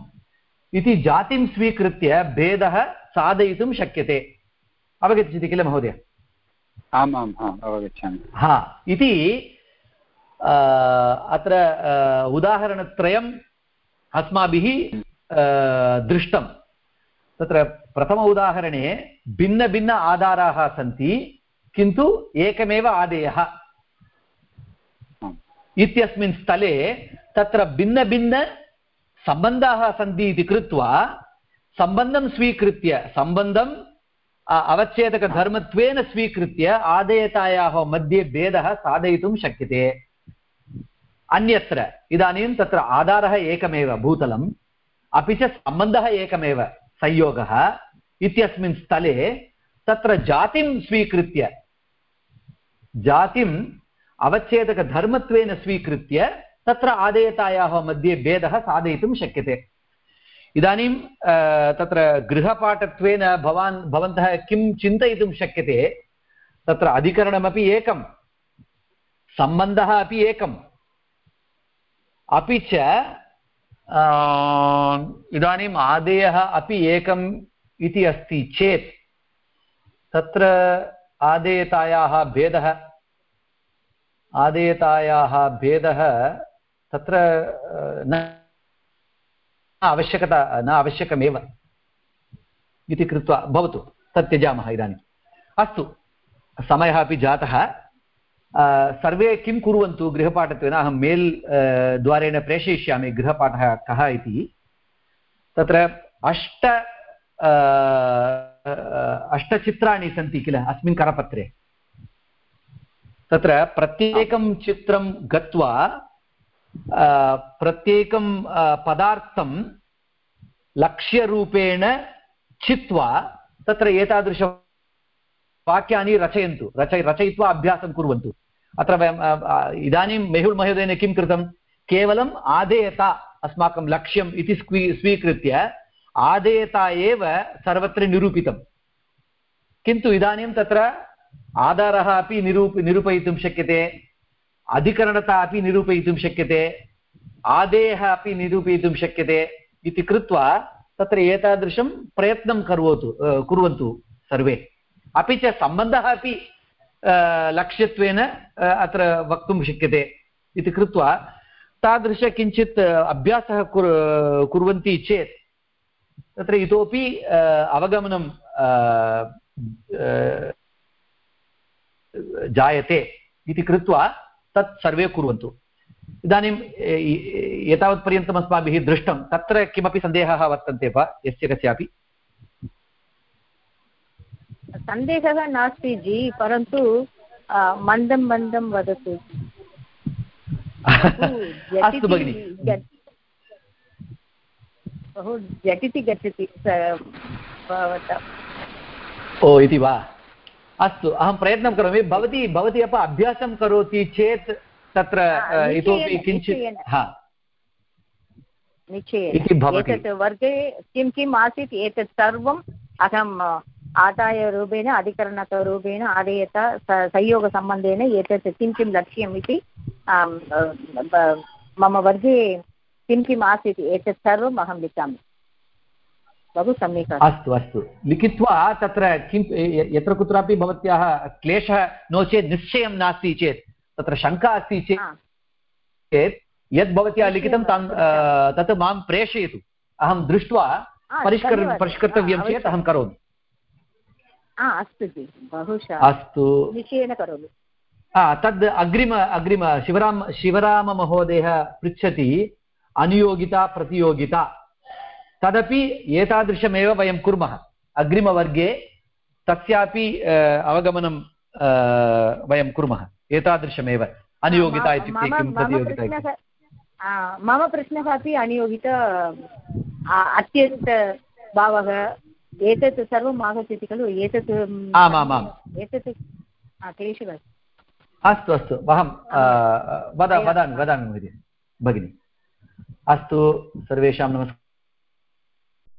इति जातिं स्वीकृत्य भेदः साधयितुं शक्यते। अवगच्छति किल महोदय? आम् आम् आम् अवगच्छामि। हा इति अत्र उदाहरणत्रयम् अस्माभिः दृष्टं तत्र प्रथम उदाहरणे भिन्नभिन्न आधाराः सन्ति। किन्तु एकमेव आदेयः। इत्यस्मिन् स्थले तत्र भिन्नभिन्नसम्बन्धाः सन्ति इति कृत्वा सम्बन्धं स्वीकृत्य, सम्बन्धम् अवच्छेदकधर्मत्वेन स्वीकृत्य आदेयतायाः मध्ये भेदः साधयितुं शक्यते। अन्यत्र, इदानीं तत्र आधारः एकमेव, भूतलम्। अपि च सम्बन्धः एकमेव, संयोगः। इत्यस्मिन् स्थले तत्र जातिं स्वीकृत्य जातिम् अवच्छेदकधर्मत्वेन स्वीकृत्य तत्र आदेयतायाः मध्ये भेदः साधयितुं शक्यते। इदानीं तत्र गृहपाठत्वेन भवान्, भवन्तः किं चिन्तयितुं शक्यते, तत्र अधिकरणमपि एकं सम्बन्धः अपि एकम्। अपि च इदानीम् आदेयः अपि एकम् इति अस्ति चेत्, तत्र आदेयतायाः भेदः। आदेयतायाः भेदः तत्र न आवश्यकता, न आवश्यकमेव इति कृत्वा भवतु तत् त्यजामः इदानीम् अस्तु, समयः अपि जातः। सर्वे किं कुर्वन्तु गृहपाठत्वेन? अहं मेल् द्वारेण प्रेषयिष्यामि गृहपाठः कः इति। तत्र अष्ट अष्टचित्राणि सन्ति किल अस्मिन् करपत्रे। तत्र प्रत्येकं चित्रं गत्वा प्रत्येकं पदार्थं लक्ष्यरूपेण चित्वा तत्र एतादृश वाक्यानि रचयन्तु रच रचयित्वा अभ्यासं कुर्वन्तु। अत्र अ, इदानीं मेहुल् महोदयेन किं कृतं? केवलम् आदेयता अस्माकं लक्ष्यम् इति स्वी स्वीकृत्य आदेयता एव सर्वत्र निरूपितं किन्तु इदानीं तत्र आधारः अपि निरूप, निरूपयितुं शक्यते, अधिकरणता अपि निरूपयितुं शक्यते, आदेयः अपि निरूपयितुं शक्यते इति कृत्वा तत्र एतादृशं प्रयत्नं करोतु कुर्वन्तु सर्वे। अपि च सम्बन्धः अपि लक्ष्यत्वेन अत्र वक्तुं शक्यते इति कृत्वा तादृश किञ्चित् अभ्यासः कुर्, कुर्वन्ति चेत् तत्र इतोपि अवगमनं जायते इति कृत्वा तत् सर्वे कुर्वन्तु। इदानीं एतावत्पर्यन्तम् अस्माभिः दृष्टं तत्र किमपि सन्देहः वर्तन्ते वा? यस्य कस्यापि? सन्देहः नास्ति जि परन्तु मन्दं मन्दं वदतु अस्तु भगिनि। बहु झटिति गच्छति भवता। ओ इति वा। अस्तु अहं प्रयत्नं करोमि। भवती भवती अपि अभ्यासं करोति चेत् तत्र इतोपि किञ्चित् निश्चयेन। हा। निश्चयेन। एतत् वर्गे किं किम् आसीत् एतत् सर्वम् अहम् आदायरूपेण अधिकरणकरूपेण आदेयत संयोगसम्बन्धेन एतत् किं किं लक्ष्यम् इति मम वर्गे किं किम् आसीत् एतत् सर्वम् अहं लिखामि। बहु सम्यक् अस्ति। अस्तु लिखित्वा तत्र किं यत्र कुत्रापि भवत्याः क्लेशः नो चेत् निश्चयं नास्ति चेत् तत्र शङ्का अस्ति चेत् यद् भवत्या लिखितं तान् तत् माँ प्रेषयतु। अहं दृष्ट्वा परिष्कर परिष्कर्तव्यं चेत् अहं करोमि। अस्तु जि बहु अस्तु। निश्चयेन करोमि। तद् अग्रिम अग्रिम शिवराम शिवराममहोदयः पृच्छति। अनुयोगिता प्रतियोगिता। तदपि एतादृशमेव वयं कुर्मः। अग्रिमवर्गे तस्यापि अवगमनं वयं कुर्मः। एतादृशमेव अनुयोगिता इत्युक्ते किं प्रतियोगिता मम प्रश्नः अपि अनियोगित अत्यन्तभावः एतत् सर्वम् आगच्छति खलु? एतत् आमामाम्। एतत् क्लेशः अस्ति। अस्तु अस्तु। अहं वदामि वदामि भगिनि। अस्तु सर्वेषां नमस्कारः।